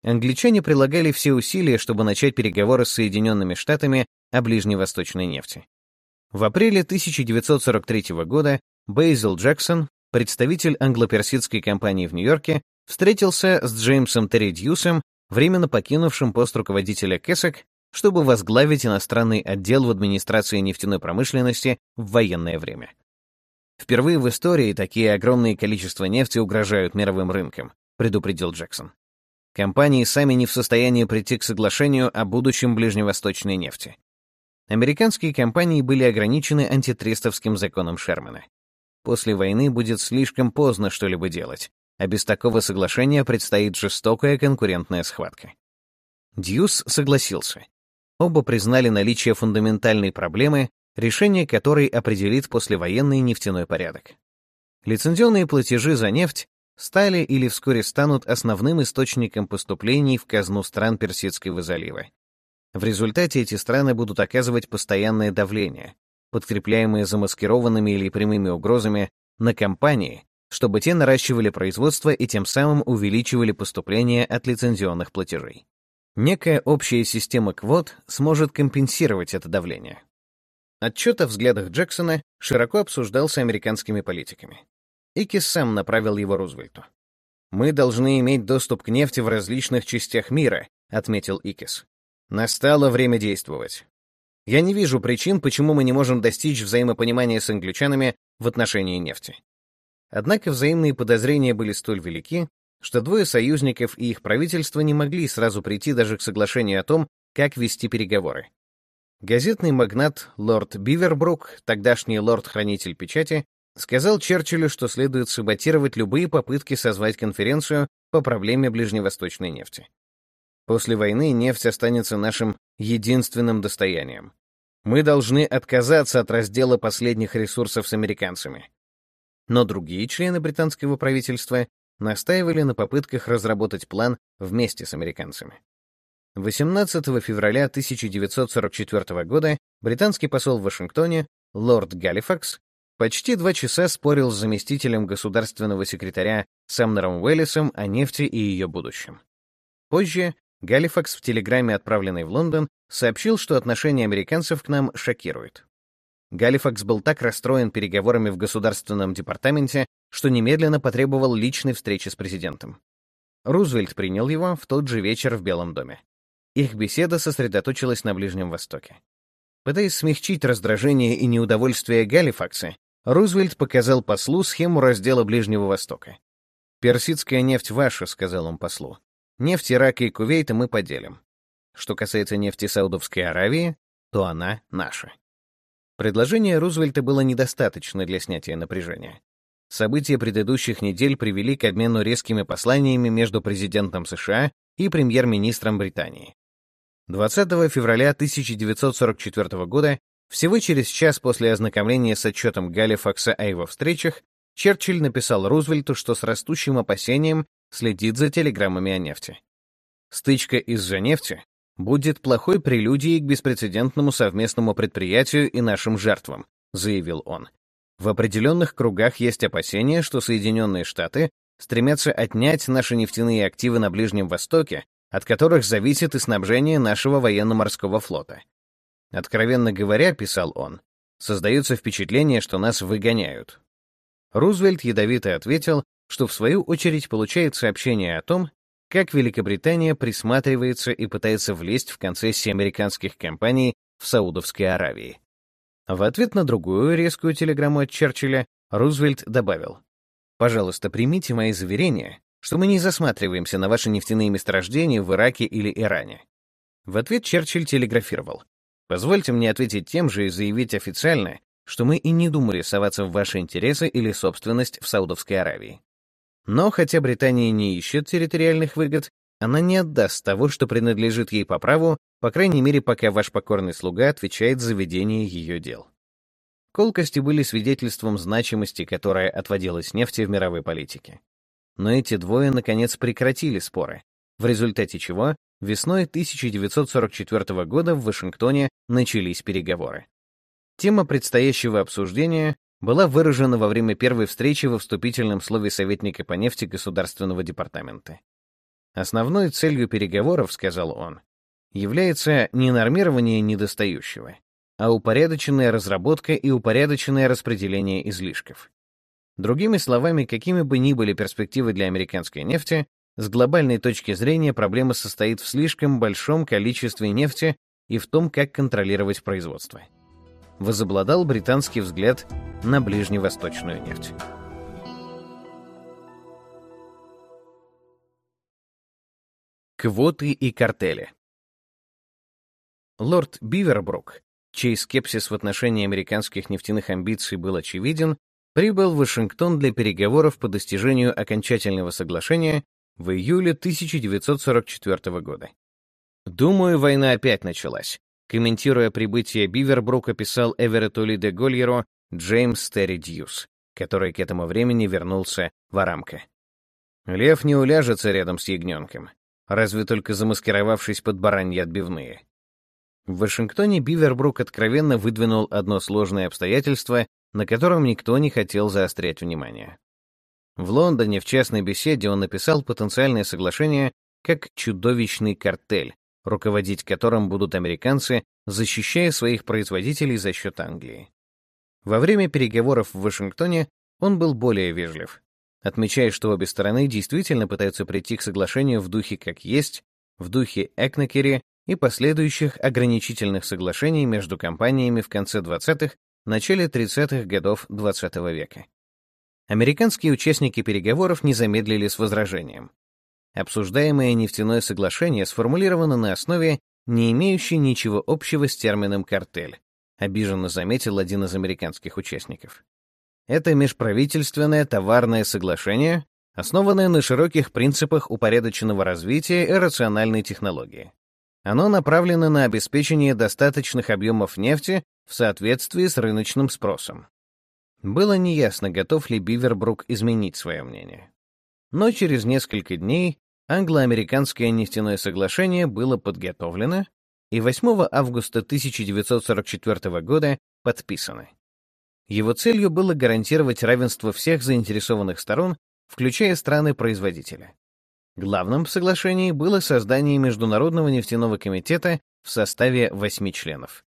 Англичане прилагали все усилия, чтобы начать переговоры с Соединенными Штатами о ближневосточной нефти. В апреле 1943 года Бейзил Джексон, представитель англо-персидской компании в Нью-Йорке, встретился с Джеймсом Терри временно покинувшим пост руководителя Кэсок, чтобы возглавить иностранный отдел в администрации нефтяной промышленности в военное время. Впервые в истории такие огромные количества нефти угрожают мировым рынкам, предупредил Джексон. Компании сами не в состоянии прийти к соглашению о будущем ближневосточной нефти. Американские компании были ограничены антитрестовским законом Шермана. После войны будет слишком поздно что-либо делать, а без такого соглашения предстоит жестокая конкурентная схватка. Дьюс согласился. Оба признали наличие фундаментальной проблемы, решение которой определит послевоенный нефтяной порядок. Лицензионные платежи за нефть стали или вскоре станут основным источником поступлений в казну стран Персидского залива. В результате эти страны будут оказывать постоянное давление, подкрепляемое замаскированными или прямыми угрозами, на компании, чтобы те наращивали производство и тем самым увеличивали поступления от лицензионных платежей. Некая общая система квот сможет компенсировать это давление. Отчет о взглядах Джексона широко обсуждался американскими политиками. Икис сам направил его Рузвельту. «Мы должны иметь доступ к нефти в различных частях мира», — отметил Икис. «Настало время действовать. Я не вижу причин, почему мы не можем достичь взаимопонимания с англичанами в отношении нефти». Однако взаимные подозрения были столь велики, что двое союзников и их правительство не могли сразу прийти даже к соглашению о том, как вести переговоры. Газетный магнат лорд Бивербрук, тогдашний лорд-хранитель печати, сказал Черчиллю, что следует саботировать любые попытки созвать конференцию по проблеме ближневосточной нефти. После войны нефть останется нашим единственным достоянием. Мы должны отказаться от раздела последних ресурсов с американцами. Но другие члены британского правительства настаивали на попытках разработать план вместе с американцами. 18 февраля 1944 года британский посол в Вашингтоне, лорд Галифакс, почти два часа спорил с заместителем государственного секретаря Самнером Уэллисом о нефти и ее будущем. Позже Галифакс в телеграмме, отправленной в Лондон, сообщил, что отношение американцев к нам шокирует. Галифакс был так расстроен переговорами в Государственном департаменте, что немедленно потребовал личной встречи с президентом. Рузвельт принял его в тот же вечер в Белом доме. Их беседа сосредоточилась на Ближнем Востоке. Пытаясь смягчить раздражение и неудовольствие Галифакса, Рузвельт показал послу схему раздела Ближнего Востока. «Персидская нефть ваша», — сказал он послу. «Нефть Ирака и Кувейта мы поделим. Что касается нефти Саудовской Аравии, то она наша». Предложение Рузвельта было недостаточно для снятия напряжения. События предыдущих недель привели к обмену резкими посланиями между президентом США и премьер-министром Британии. 20 февраля 1944 года, всего через час после ознакомления с отчетом Галифакса о его встречах, Черчилль написал Рузвельту, что с растущим опасением следит за телеграммами о нефти. Стычка из-за нефти будет плохой прелюдией к беспрецедентному совместному предприятию и нашим жертвам, заявил он. В определенных кругах есть опасения, что Соединенные Штаты стремятся отнять наши нефтяные активы на Ближнем Востоке, от которых зависит и снабжение нашего военно-морского флота. Откровенно говоря, писал он, создается впечатление, что нас выгоняют. Рузвельт ядовито ответил, что в свою очередь получает сообщение о том, как Великобритания присматривается и пытается влезть в концессии американских компаний в Саудовской Аравии. В ответ на другую резкую телеграмму от Черчилля Рузвельт добавил, «Пожалуйста, примите мои заверения, что мы не засматриваемся на ваши нефтяные месторождения в Ираке или Иране». В ответ Черчилль телеграфировал, «Позвольте мне ответить тем же и заявить официально, что мы и не думали соваться в ваши интересы или собственность в Саудовской Аравии. Но хотя Британия не ищет территориальных выгод, она не отдаст того, что принадлежит ей по праву, по крайней мере, пока ваш покорный слуга отвечает за ведение ее дел. Колкости были свидетельством значимости, которая отводилась нефти в мировой политике. Но эти двое, наконец, прекратили споры, в результате чего весной 1944 года в Вашингтоне начались переговоры. Тема предстоящего обсуждения была выражена во время первой встречи во вступительном слове советника по нефти Государственного департамента. Основной целью переговоров, сказал он, является не нормирование недостающего, а упорядоченная разработка и упорядоченное распределение излишков. Другими словами, какими бы ни были перспективы для американской нефти, с глобальной точки зрения проблема состоит в слишком большом количестве нефти и в том, как контролировать производство возобладал британский взгляд на ближневосточную нефть. Квоты и картели Лорд Бивербрук, чей скепсис в отношении американских нефтяных амбиций был очевиден, прибыл в Вашингтон для переговоров по достижению окончательного соглашения в июле 1944 года. «Думаю, война опять началась», Комментируя прибытие Бивербрука, писал Эверетту Ли де Гольеру Джеймс Терри Дьюс, который к этому времени вернулся в Арамко. Лев не уляжется рядом с ягненком, разве только замаскировавшись под бараньи отбивные. В Вашингтоне Бивербрук откровенно выдвинул одно сложное обстоятельство, на котором никто не хотел заострять внимание. В Лондоне в частной беседе он написал потенциальное соглашение как «чудовищный картель», руководить которым будут американцы, защищая своих производителей за счет Англии. Во время переговоров в Вашингтоне он был более вежлив, отмечая, что обе стороны действительно пытаются прийти к соглашению в духе как есть, в духе Экнекери и последующих ограничительных соглашений между компаниями в конце 20-х, начале 30-х годов XX -го века. Американские участники переговоров не замедлили с возражением. Обсуждаемое нефтяное соглашение сформулировано на основе, не имеющей ничего общего с термином «картель», обиженно заметил один из американских участников. Это межправительственное товарное соглашение, основанное на широких принципах упорядоченного развития и рациональной технологии. Оно направлено на обеспечение достаточных объемов нефти в соответствии с рыночным спросом. Было неясно, готов ли Бивербрук изменить свое мнение. Но через несколько дней англо-американское нефтяное соглашение было подготовлено и 8 августа 1944 года подписано. Его целью было гарантировать равенство всех заинтересованных сторон, включая страны-производителя. Главным в соглашении было создание Международного нефтяного комитета в составе восьми членов.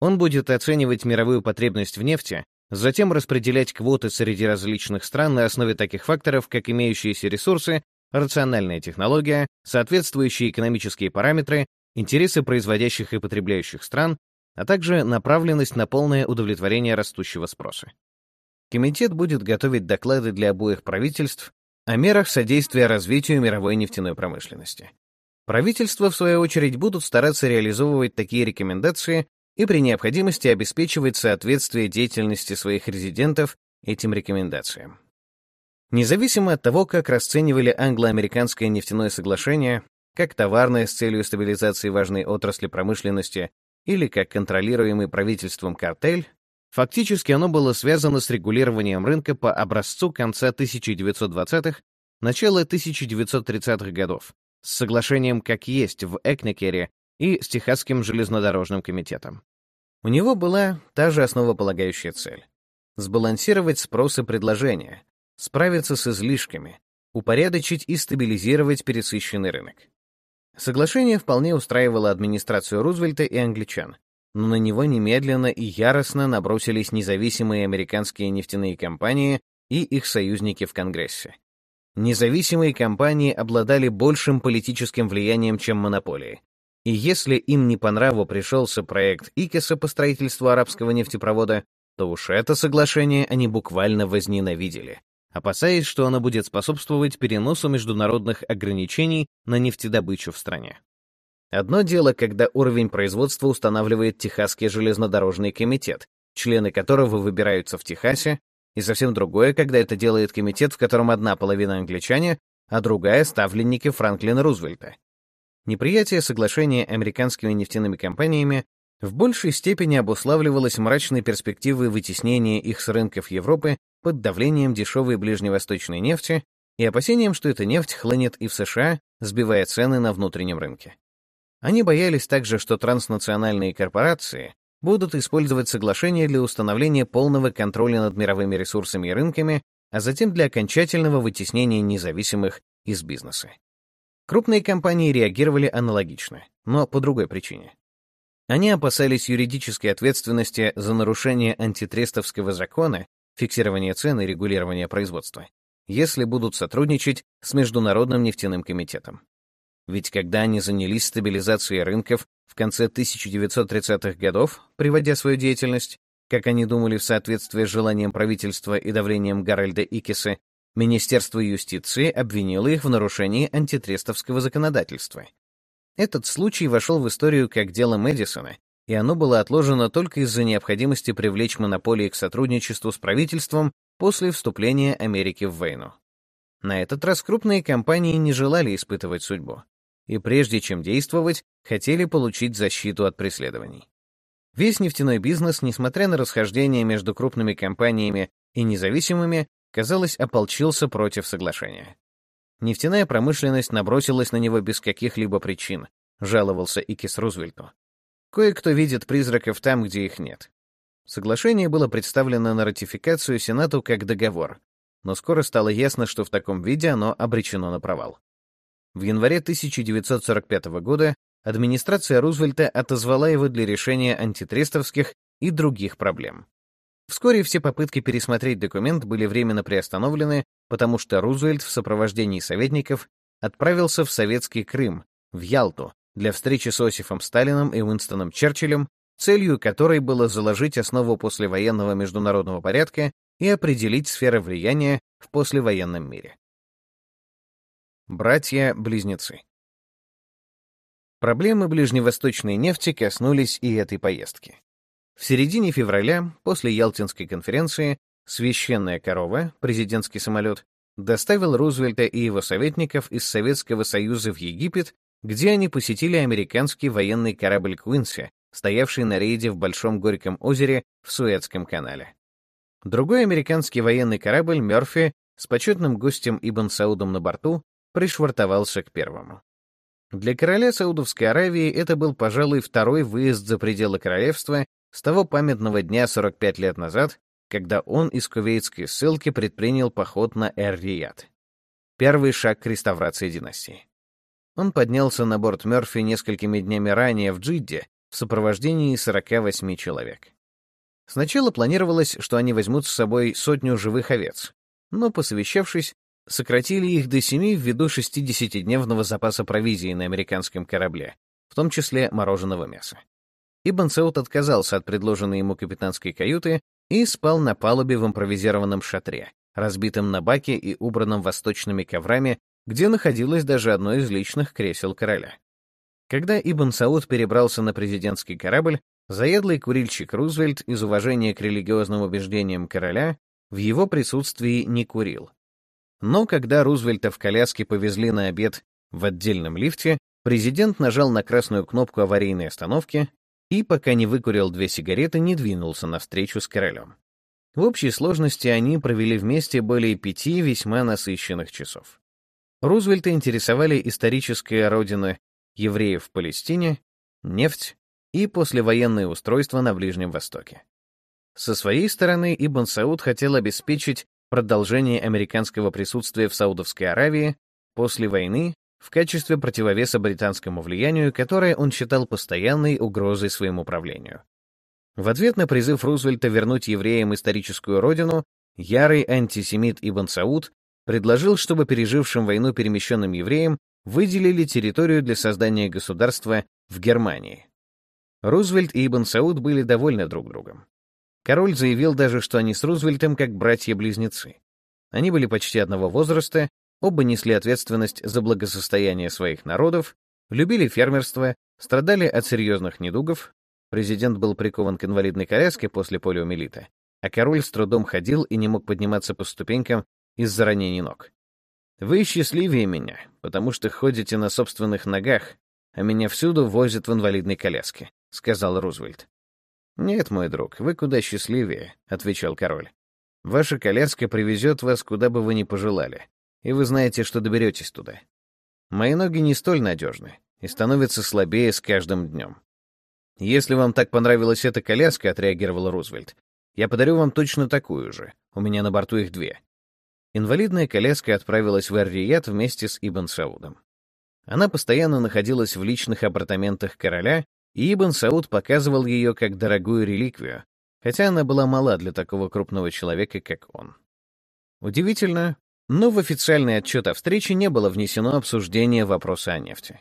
Он будет оценивать мировую потребность в нефти, затем распределять квоты среди различных стран на основе таких факторов, как имеющиеся ресурсы, рациональная технология, соответствующие экономические параметры, интересы производящих и потребляющих стран, а также направленность на полное удовлетворение растущего спроса. Комитет будет готовить доклады для обоих правительств о мерах содействия развитию мировой нефтяной промышленности. Правительства, в свою очередь, будут стараться реализовывать такие рекомендации и при необходимости обеспечивать соответствие деятельности своих резидентов этим рекомендациям. Независимо от того, как расценивали англо-американское нефтяное соглашение, как товарное с целью стабилизации важной отрасли промышленности или как контролируемый правительством картель, фактически оно было связано с регулированием рынка по образцу конца 1920-х, начала 1930-х годов, с соглашением как есть в Экникере и с Техасским железнодорожным комитетом. У него была та же основополагающая цель — сбалансировать спрос и предложение, справиться с излишками, упорядочить и стабилизировать пересыщенный рынок. Соглашение вполне устраивало администрацию Рузвельта и англичан, но на него немедленно и яростно набросились независимые американские нефтяные компании и их союзники в Конгрессе. Независимые компании обладали большим политическим влиянием, чем монополии. И если им не по нраву пришелся проект Икеса по строительству арабского нефтепровода, то уж это соглашение они буквально возненавидели, опасаясь, что оно будет способствовать переносу международных ограничений на нефтедобычу в стране. Одно дело, когда уровень производства устанавливает Техасский железнодорожный комитет, члены которого выбираются в Техасе, и совсем другое, когда это делает комитет, в котором одна половина англичане, а другая — ставленники Франклина Рузвельта. Неприятие соглашения американскими нефтяными компаниями в большей степени обуславливалось мрачной перспективой вытеснения их с рынков Европы под давлением дешевой ближневосточной нефти и опасением, что эта нефть хлынет и в США, сбивая цены на внутреннем рынке. Они боялись также, что транснациональные корпорации будут использовать соглашение для установления полного контроля над мировыми ресурсами и рынками, а затем для окончательного вытеснения независимых из бизнеса. Крупные компании реагировали аналогично, но по другой причине. Они опасались юридической ответственности за нарушение антитрестовского закона, фиксирование цен и регулирование производства, если будут сотрудничать с Международным нефтяным комитетом. Ведь когда они занялись стабилизацией рынков в конце 1930-х годов, приводя свою деятельность, как они думали в соответствии с желанием правительства и давлением Гарольда Икеса, Министерство юстиции обвинило их в нарушении антитрестовского законодательства. Этот случай вошел в историю как дело Мэдисона, и оно было отложено только из-за необходимости привлечь монополии к сотрудничеству с правительством после вступления Америки в войну. На этот раз крупные компании не желали испытывать судьбу, и прежде чем действовать, хотели получить защиту от преследований. Весь нефтяной бизнес, несмотря на расхождения между крупными компаниями и независимыми, казалось, ополчился против соглашения. Нефтяная промышленность набросилась на него без каких-либо причин, жаловался Икис Рузвельту. Кое-кто видит призраков там, где их нет. Соглашение было представлено на ратификацию Сенату как договор, но скоро стало ясно, что в таком виде оно обречено на провал. В январе 1945 года администрация Рузвельта отозвала его для решения антитрестовских и других проблем. Вскоре все попытки пересмотреть документ были временно приостановлены, потому что Рузвельт в сопровождении советников отправился в Советский Крым, в Ялту, для встречи с Осифом Сталиным и Уинстоном Черчиллем, целью которой было заложить основу послевоенного международного порядка и определить сферы влияния в послевоенном мире. Братья-близнецы Проблемы ближневосточной нефти коснулись и этой поездки. В середине февраля, после Ялтинской конференции, «Священная корова», президентский самолет, доставил Рузвельта и его советников из Советского Союза в Египет где они посетили американский военный корабль «Куинси», стоявший на рейде в Большом Горьком озере в Суэцком канале. Другой американский военный корабль «Мёрфи» с почетным гостем Ибн Саудом на борту пришвартовался к первому. Для короля Саудовской Аравии это был, пожалуй, второй выезд за пределы королевства с того памятного дня 45 лет назад, когда он из кувейтской ссылки предпринял поход на Эр-Рияд. Первый шаг к реставрации династии. Он поднялся на борт Мёрфи несколькими днями ранее в Джидде в сопровождении 48 человек. Сначала планировалось, что они возьмут с собой сотню живых овец, но, посовещавшись, сократили их до семи ввиду 60-дневного запаса провизии на американском корабле, в том числе мороженого мяса. Ибн Сауд отказался от предложенной ему капитанской каюты и спал на палубе в импровизированном шатре, разбитом на баке и убранном восточными коврами, где находилось даже одно из личных кресел короля. Когда Ибн Сауд перебрался на президентский корабль, заядлый курильщик Рузвельт из уважения к религиозным убеждениям короля в его присутствии не курил. Но когда Рузвельта в коляске повезли на обед в отдельном лифте, президент нажал на красную кнопку аварийной остановки и, пока не выкурил две сигареты, не двинулся навстречу с королем. В общей сложности они провели вместе более пяти весьма насыщенных часов. Рузвельта интересовали историческая родина евреев в Палестине, нефть и послевоенные устройства на Ближнем Востоке. Со своей стороны Ибн Сауд хотел обеспечить продолжение американского присутствия в Саудовской Аравии после войны в качестве противовеса британскому влиянию, которое он считал постоянной угрозой своему правлению. В ответ на призыв Рузвельта вернуть евреям историческую родину, ярый антисемит Ибн Сауд предложил, чтобы пережившим войну перемещенным евреям выделили территорию для создания государства в Германии. Рузвельт и Ибн Сауд были довольны друг другом. Король заявил даже, что они с Рузвельтом как братья-близнецы. Они были почти одного возраста, оба несли ответственность за благосостояние своих народов, любили фермерство, страдали от серьезных недугов, президент был прикован к инвалидной коляске после полиомиелита, а король с трудом ходил и не мог подниматься по ступенькам из-за ранений ног. «Вы счастливее меня, потому что ходите на собственных ногах, а меня всюду возят в инвалидной коляске», — сказал Рузвельт. «Нет, мой друг, вы куда счастливее», — отвечал король. «Ваша коляска привезет вас, куда бы вы ни пожелали, и вы знаете, что доберетесь туда. Мои ноги не столь надежны и становятся слабее с каждым днем. Если вам так понравилась эта коляска, — отреагировал Рузвельт, — я подарю вам точно такую же. У меня на борту их две. Инвалидная коляска отправилась в Эр-Рияд вместе с Ибн Саудом. Она постоянно находилась в личных апартаментах короля и Ибн Сауд показывал ее как дорогую реликвию, хотя она была мала для такого крупного человека, как он. Удивительно, но в официальный отчет о встрече не было внесено обсуждение вопроса о нефти.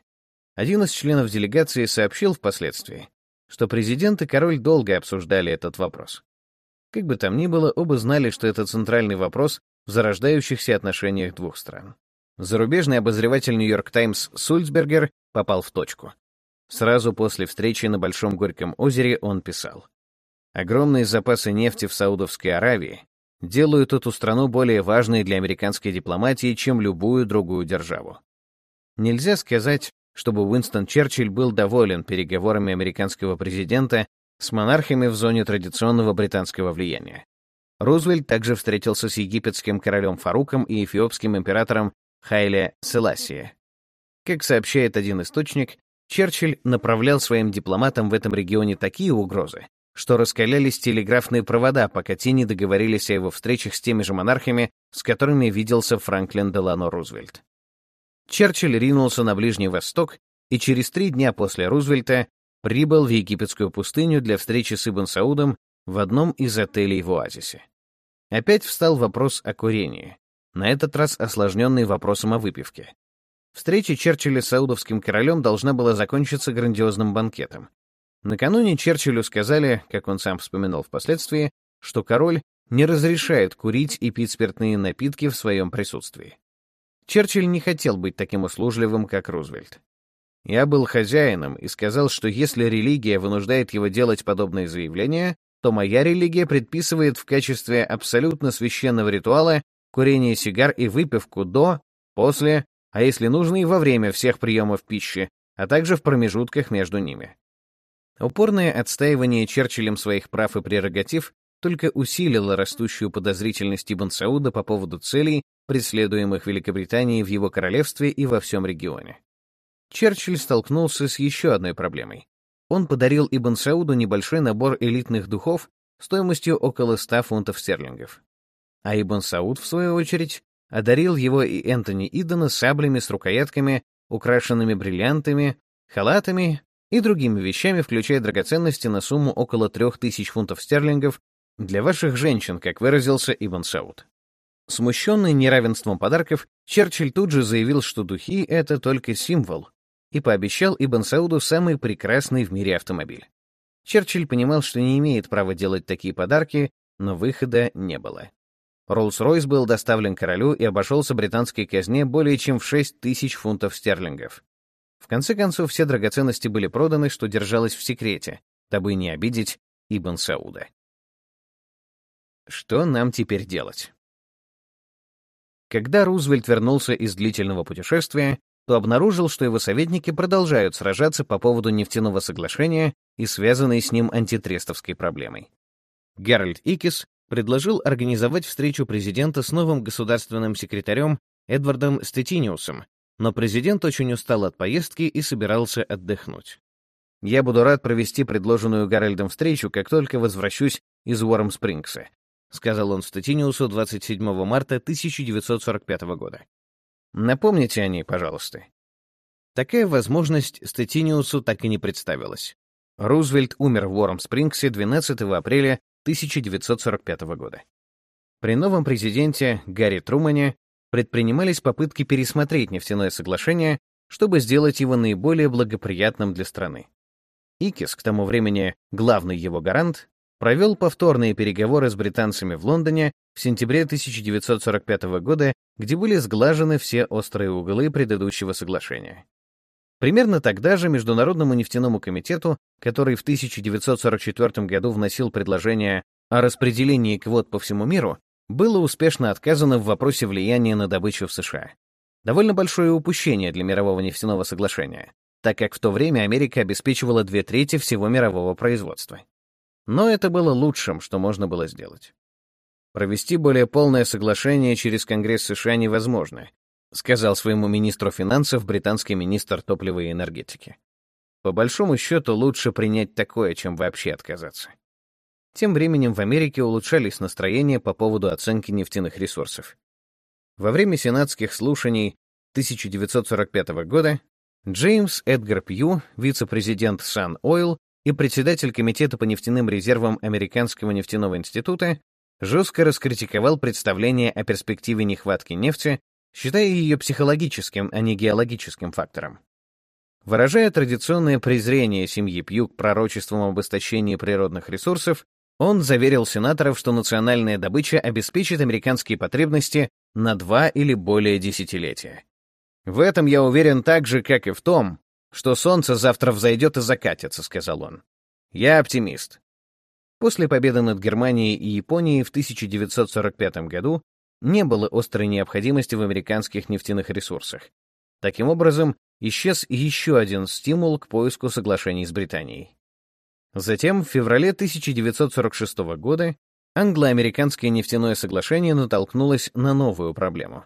Один из членов делегации сообщил впоследствии, что президент и король долго обсуждали этот вопрос. Как бы там ни было, оба знали, что это центральный вопрос в зарождающихся отношениях двух стран. Зарубежный обозреватель «Нью-Йорк Таймс» Сульцбергер попал в точку. Сразу после встречи на Большом Горьком озере он писал. Огромные запасы нефти в Саудовской Аравии делают эту страну более важной для американской дипломатии, чем любую другую державу. Нельзя сказать, чтобы Уинстон Черчилль был доволен переговорами американского президента с монархами в зоне традиционного британского влияния. Рузвельт также встретился с египетским королем Фаруком и эфиопским императором Хайле Селасия. Как сообщает один источник, Черчилль направлял своим дипломатам в этом регионе такие угрозы, что раскалялись телеграфные провода, пока те не договорились о его встречах с теми же монархами, с которыми виделся Франклин Делано Рузвельт. Черчилль ринулся на Ближний Восток и через три дня после Рузвельта прибыл в египетскую пустыню для встречи с Ибн Саудом в одном из отелей в Оазисе. Опять встал вопрос о курении, на этот раз осложненный вопросом о выпивке. Встреча Черчилля с саудовским королем должна была закончиться грандиозным банкетом. Накануне Черчиллю сказали, как он сам вспоминал впоследствии, что король не разрешает курить и пить спиртные напитки в своем присутствии. Черчилль не хотел быть таким услужливым, как Рузвельт. Я был хозяином и сказал, что если религия вынуждает его делать подобные заявления, то моя религия предписывает в качестве абсолютно священного ритуала курение сигар и выпивку до, после а если нужно и во время всех приемов пищи, а также в промежутках между ними. Упорное отстаивание Черчиллем своих прав и прерогатив только усилило растущую подозрительность Ибн Сауда по поводу целей, преследуемых Великобританией в его королевстве и во всем регионе. Черчилль столкнулся с еще одной проблемой. Он подарил Ибн Сауду небольшой набор элитных духов стоимостью около 100 фунтов стерлингов. А Ибн Сауд, в свою очередь, одарил его и Энтони Идона саблями с рукоятками, украшенными бриллиантами, халатами и другими вещами, включая драгоценности на сумму около 3000 фунтов стерлингов для ваших женщин, как выразился Ибн Сауд. Смущенный неравенством подарков, Черчилль тут же заявил, что духи — это только символ, и пообещал Ибн Сауду самый прекрасный в мире автомобиль. Черчилль понимал, что не имеет права делать такие подарки, но выхода не было. Роллс-Ройс был доставлен королю и обошелся британской казне более чем в 6 тысяч фунтов стерлингов. В конце концов, все драгоценности были проданы, что держалось в секрете, дабы не обидеть Ибн Сауда. Что нам теперь делать? Когда Рузвельт вернулся из длительного путешествия, то обнаружил, что его советники продолжают сражаться по поводу нефтяного соглашения и связанной с ним антитрестовской проблемой. Геральт Икис предложил организовать встречу президента с новым государственным секретарем Эдвардом Стетиниусом, но президент очень устал от поездки и собирался отдохнуть. «Я буду рад провести предложенную Гарольдом встречу, как только возвращусь из Уоррем-Спрингса», сказал он Стетиниусу 27 марта 1945 года. «Напомните о ней, пожалуйста». Такая возможность Стетиниусу так и не представилась. Рузвельт умер в Уоррем-Спрингсе 12 апреля 1945 года. При новом президенте Гарри Трумане предпринимались попытки пересмотреть нефтяное соглашение, чтобы сделать его наиболее благоприятным для страны. Икис, к тому времени главный его гарант, провел повторные переговоры с британцами в Лондоне в сентябре 1945 года, где были сглажены все острые углы предыдущего соглашения. Примерно тогда же Международному нефтяному комитету, который в 1944 году вносил предложение о распределении квот по всему миру, было успешно отказано в вопросе влияния на добычу в США. Довольно большое упущение для мирового нефтяного соглашения, так как в то время Америка обеспечивала две трети всего мирового производства. Но это было лучшим, что можно было сделать. Провести более полное соглашение через Конгресс США невозможно, сказал своему министру финансов британский министр топлива и энергетики. По большому счету, лучше принять такое, чем вообще отказаться. Тем временем в Америке улучшались настроения по поводу оценки нефтяных ресурсов. Во время сенатских слушаний 1945 года Джеймс Эдгар Пью, вице-президент Sun Oil и председатель Комитета по нефтяным резервам Американского нефтяного института, жестко раскритиковал представление о перспективе нехватки нефти считая ее психологическим, а не геологическим фактором. Выражая традиционное презрение семьи Пью к пророчествам об истощении природных ресурсов, он заверил сенаторов, что национальная добыча обеспечит американские потребности на два или более десятилетия. «В этом я уверен так же, как и в том, что солнце завтра взойдет и закатится», — сказал он. «Я оптимист». После победы над Германией и Японией в 1945 году не было острой необходимости в американских нефтяных ресурсах. Таким образом, исчез еще один стимул к поиску соглашений с Британией. Затем, в феврале 1946 года, англо-американское нефтяное соглашение натолкнулось на новую проблему.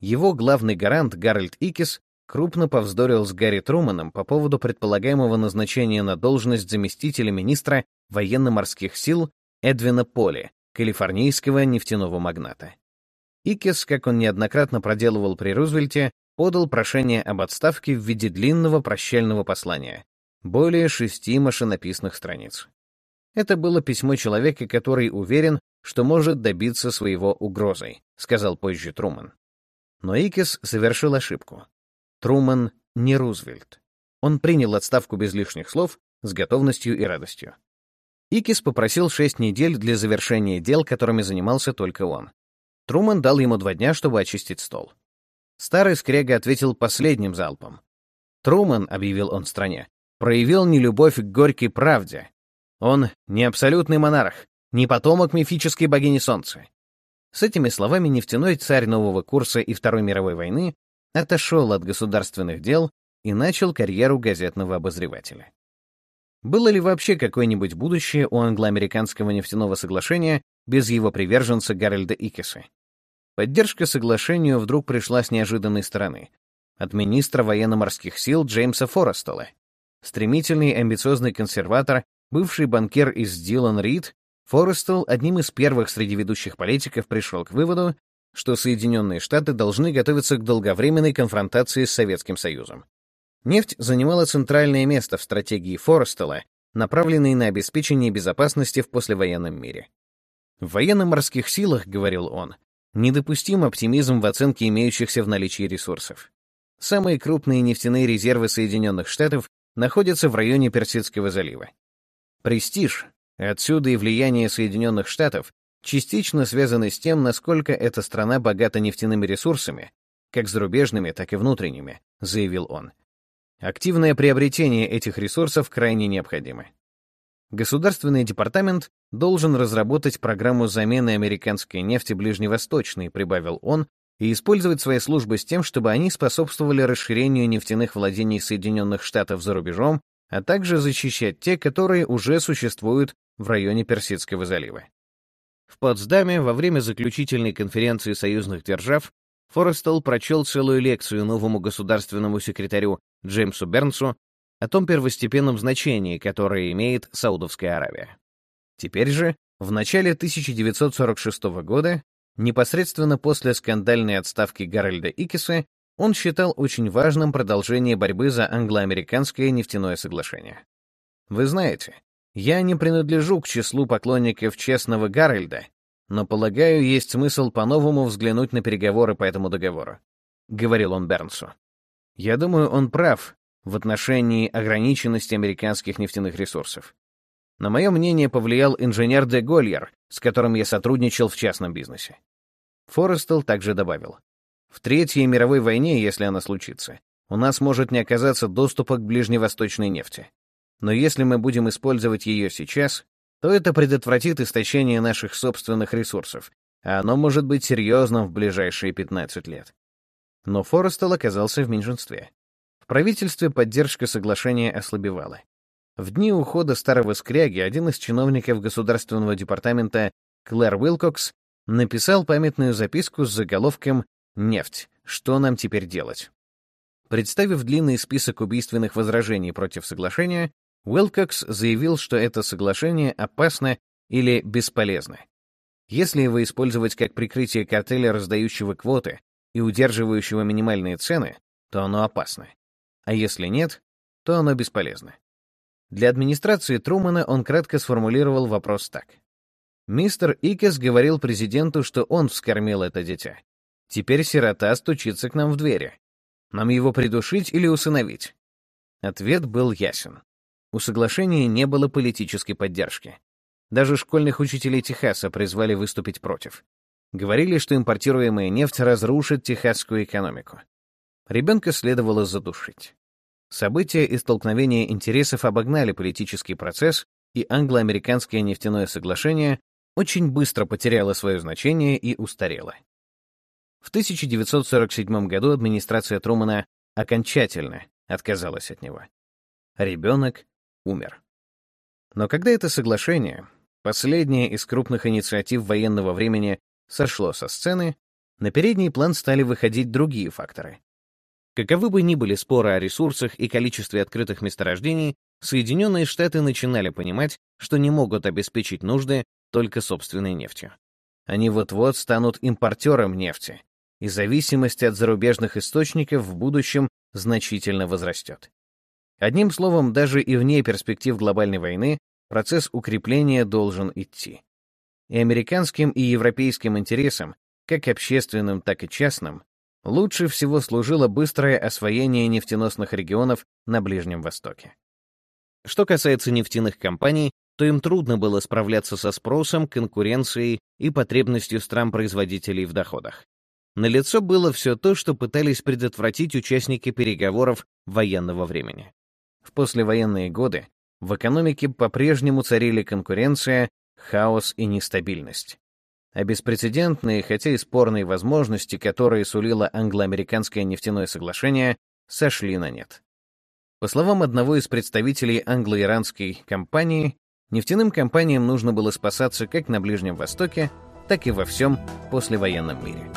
Его главный гарант Гарольд Икис крупно повздорил с Гарри Труманом по поводу предполагаемого назначения на должность заместителя министра военно-морских сил Эдвина Поли, калифорнийского нефтяного магната. Икес, как он неоднократно проделывал при Рузвельте, подал прошение об отставке в виде длинного прощального послания, более шести машинописных страниц. Это было письмо человека, который уверен, что может добиться своего угрозой, сказал позже Труман. Но Икес совершил ошибку. Труман не Рузвельт. Он принял отставку без лишних слов, с готовностью и радостью. Икис попросил шесть недель для завершения дел, которыми занимался только он. Труман дал ему два дня, чтобы очистить стол. Старый скрега ответил последним залпом. «Труман», — объявил он стране, — проявил нелюбовь к горькой правде. Он не абсолютный монарх, не потомок мифической богини Солнца. С этими словами нефтяной царь нового курса и Второй мировой войны отошел от государственных дел и начал карьеру газетного обозревателя. Было ли вообще какое-нибудь будущее у англо-американского нефтяного соглашения без его приверженца Гарольда Икеса? Поддержка соглашению вдруг пришла с неожиданной стороны. От министра военно-морских сил Джеймса Форестелла. Стремительный амбициозный консерватор, бывший банкир из Дилан Рид, Форестелл одним из первых среди ведущих политиков пришел к выводу, что Соединенные Штаты должны готовиться к долговременной конфронтации с Советским Союзом. Нефть занимала центральное место в стратегии Форестелла, направленной на обеспечение безопасности в послевоенном мире. В военно-морских силах, говорил он, недопустим оптимизм в оценке имеющихся в наличии ресурсов. Самые крупные нефтяные резервы Соединенных Штатов находятся в районе Персидского залива. Престиж, отсюда и влияние Соединенных Штатов, частично связаны с тем, насколько эта страна богата нефтяными ресурсами, как зарубежными, так и внутренними, заявил он. Активное приобретение этих ресурсов крайне необходимо. Государственный департамент должен разработать программу замены американской нефти ближневосточной, прибавил он, и использовать свои службы с тем, чтобы они способствовали расширению нефтяных владений Соединенных Штатов за рубежом, а также защищать те, которые уже существуют в районе Персидского залива. В Потсдаме во время заключительной конференции союзных держав Форестелл прочел целую лекцию новому государственному секретарю Джеймсу Бернсу о том первостепенном значении, которое имеет Саудовская Аравия. Теперь же, в начале 1946 года, непосредственно после скандальной отставки Гарольда Икиса, он считал очень важным продолжение борьбы за англо-американское нефтяное соглашение. Вы знаете, я не принадлежу к числу поклонников честного Гарольда, но, полагаю, есть смысл по-новому взглянуть на переговоры по этому договору», — говорил он Бернсу. «Я думаю, он прав в отношении ограниченности американских нефтяных ресурсов. На мое мнение повлиял инженер де Гольер, с которым я сотрудничал в частном бизнесе». Форестел также добавил, «В Третьей мировой войне, если она случится, у нас может не оказаться доступа к ближневосточной нефти. Но если мы будем использовать ее сейчас, то это предотвратит истощение наших собственных ресурсов, а оно может быть серьезным в ближайшие 15 лет. Но Форестел оказался в меньшинстве. В правительстве поддержка соглашения ослабевала. В дни ухода старого скряги один из чиновников Государственного департамента Клэр Уилкокс написал памятную записку с заголовком «Нефть. Что нам теперь делать?». Представив длинный список убийственных возражений против соглашения, Уилкокс заявил, что это соглашение опасно или бесполезно. Если его использовать как прикрытие картеля, раздающего квоты и удерживающего минимальные цены, то оно опасно. А если нет, то оно бесполезно. Для администрации Трумана он кратко сформулировал вопрос так. Мистер Икес говорил президенту, что он вскормил это дитя. Теперь сирота стучится к нам в двери. Нам его придушить или усыновить? Ответ был ясен. У соглашения не было политической поддержки. Даже школьных учителей Техаса призвали выступить против. Говорили, что импортируемая нефть разрушит техасскую экономику. Ребенка следовало задушить. События и столкновения интересов обогнали политический процесс, и англо-американское нефтяное соглашение очень быстро потеряло свое значение и устарело. В 1947 году администрация Трумана окончательно отказалась от него. Ребенок умер. Но когда это соглашение, последнее из крупных инициатив военного времени, сошло со сцены, на передний план стали выходить другие факторы. Каковы бы ни были споры о ресурсах и количестве открытых месторождений, Соединенные Штаты начинали понимать, что не могут обеспечить нужды только собственной нефтью. Они вот-вот станут импортером нефти, и зависимость от зарубежных источников в будущем значительно возрастет. Одним словом, даже и вне перспектив глобальной войны процесс укрепления должен идти. И американским, и европейским интересам, как общественным, так и частным, лучше всего служило быстрое освоение нефтеносных регионов на Ближнем Востоке. Что касается нефтяных компаний, то им трудно было справляться со спросом, конкуренцией и потребностью стран-производителей в доходах. Налицо было все то, что пытались предотвратить участники переговоров военного времени. В послевоенные годы в экономике по-прежнему царили конкуренция, хаос и нестабильность. А беспрецедентные, хотя и спорные возможности, которые сулило англо-американское нефтяное соглашение, сошли на нет. По словам одного из представителей англо-иранской компании, нефтяным компаниям нужно было спасаться как на Ближнем Востоке, так и во всем послевоенном мире.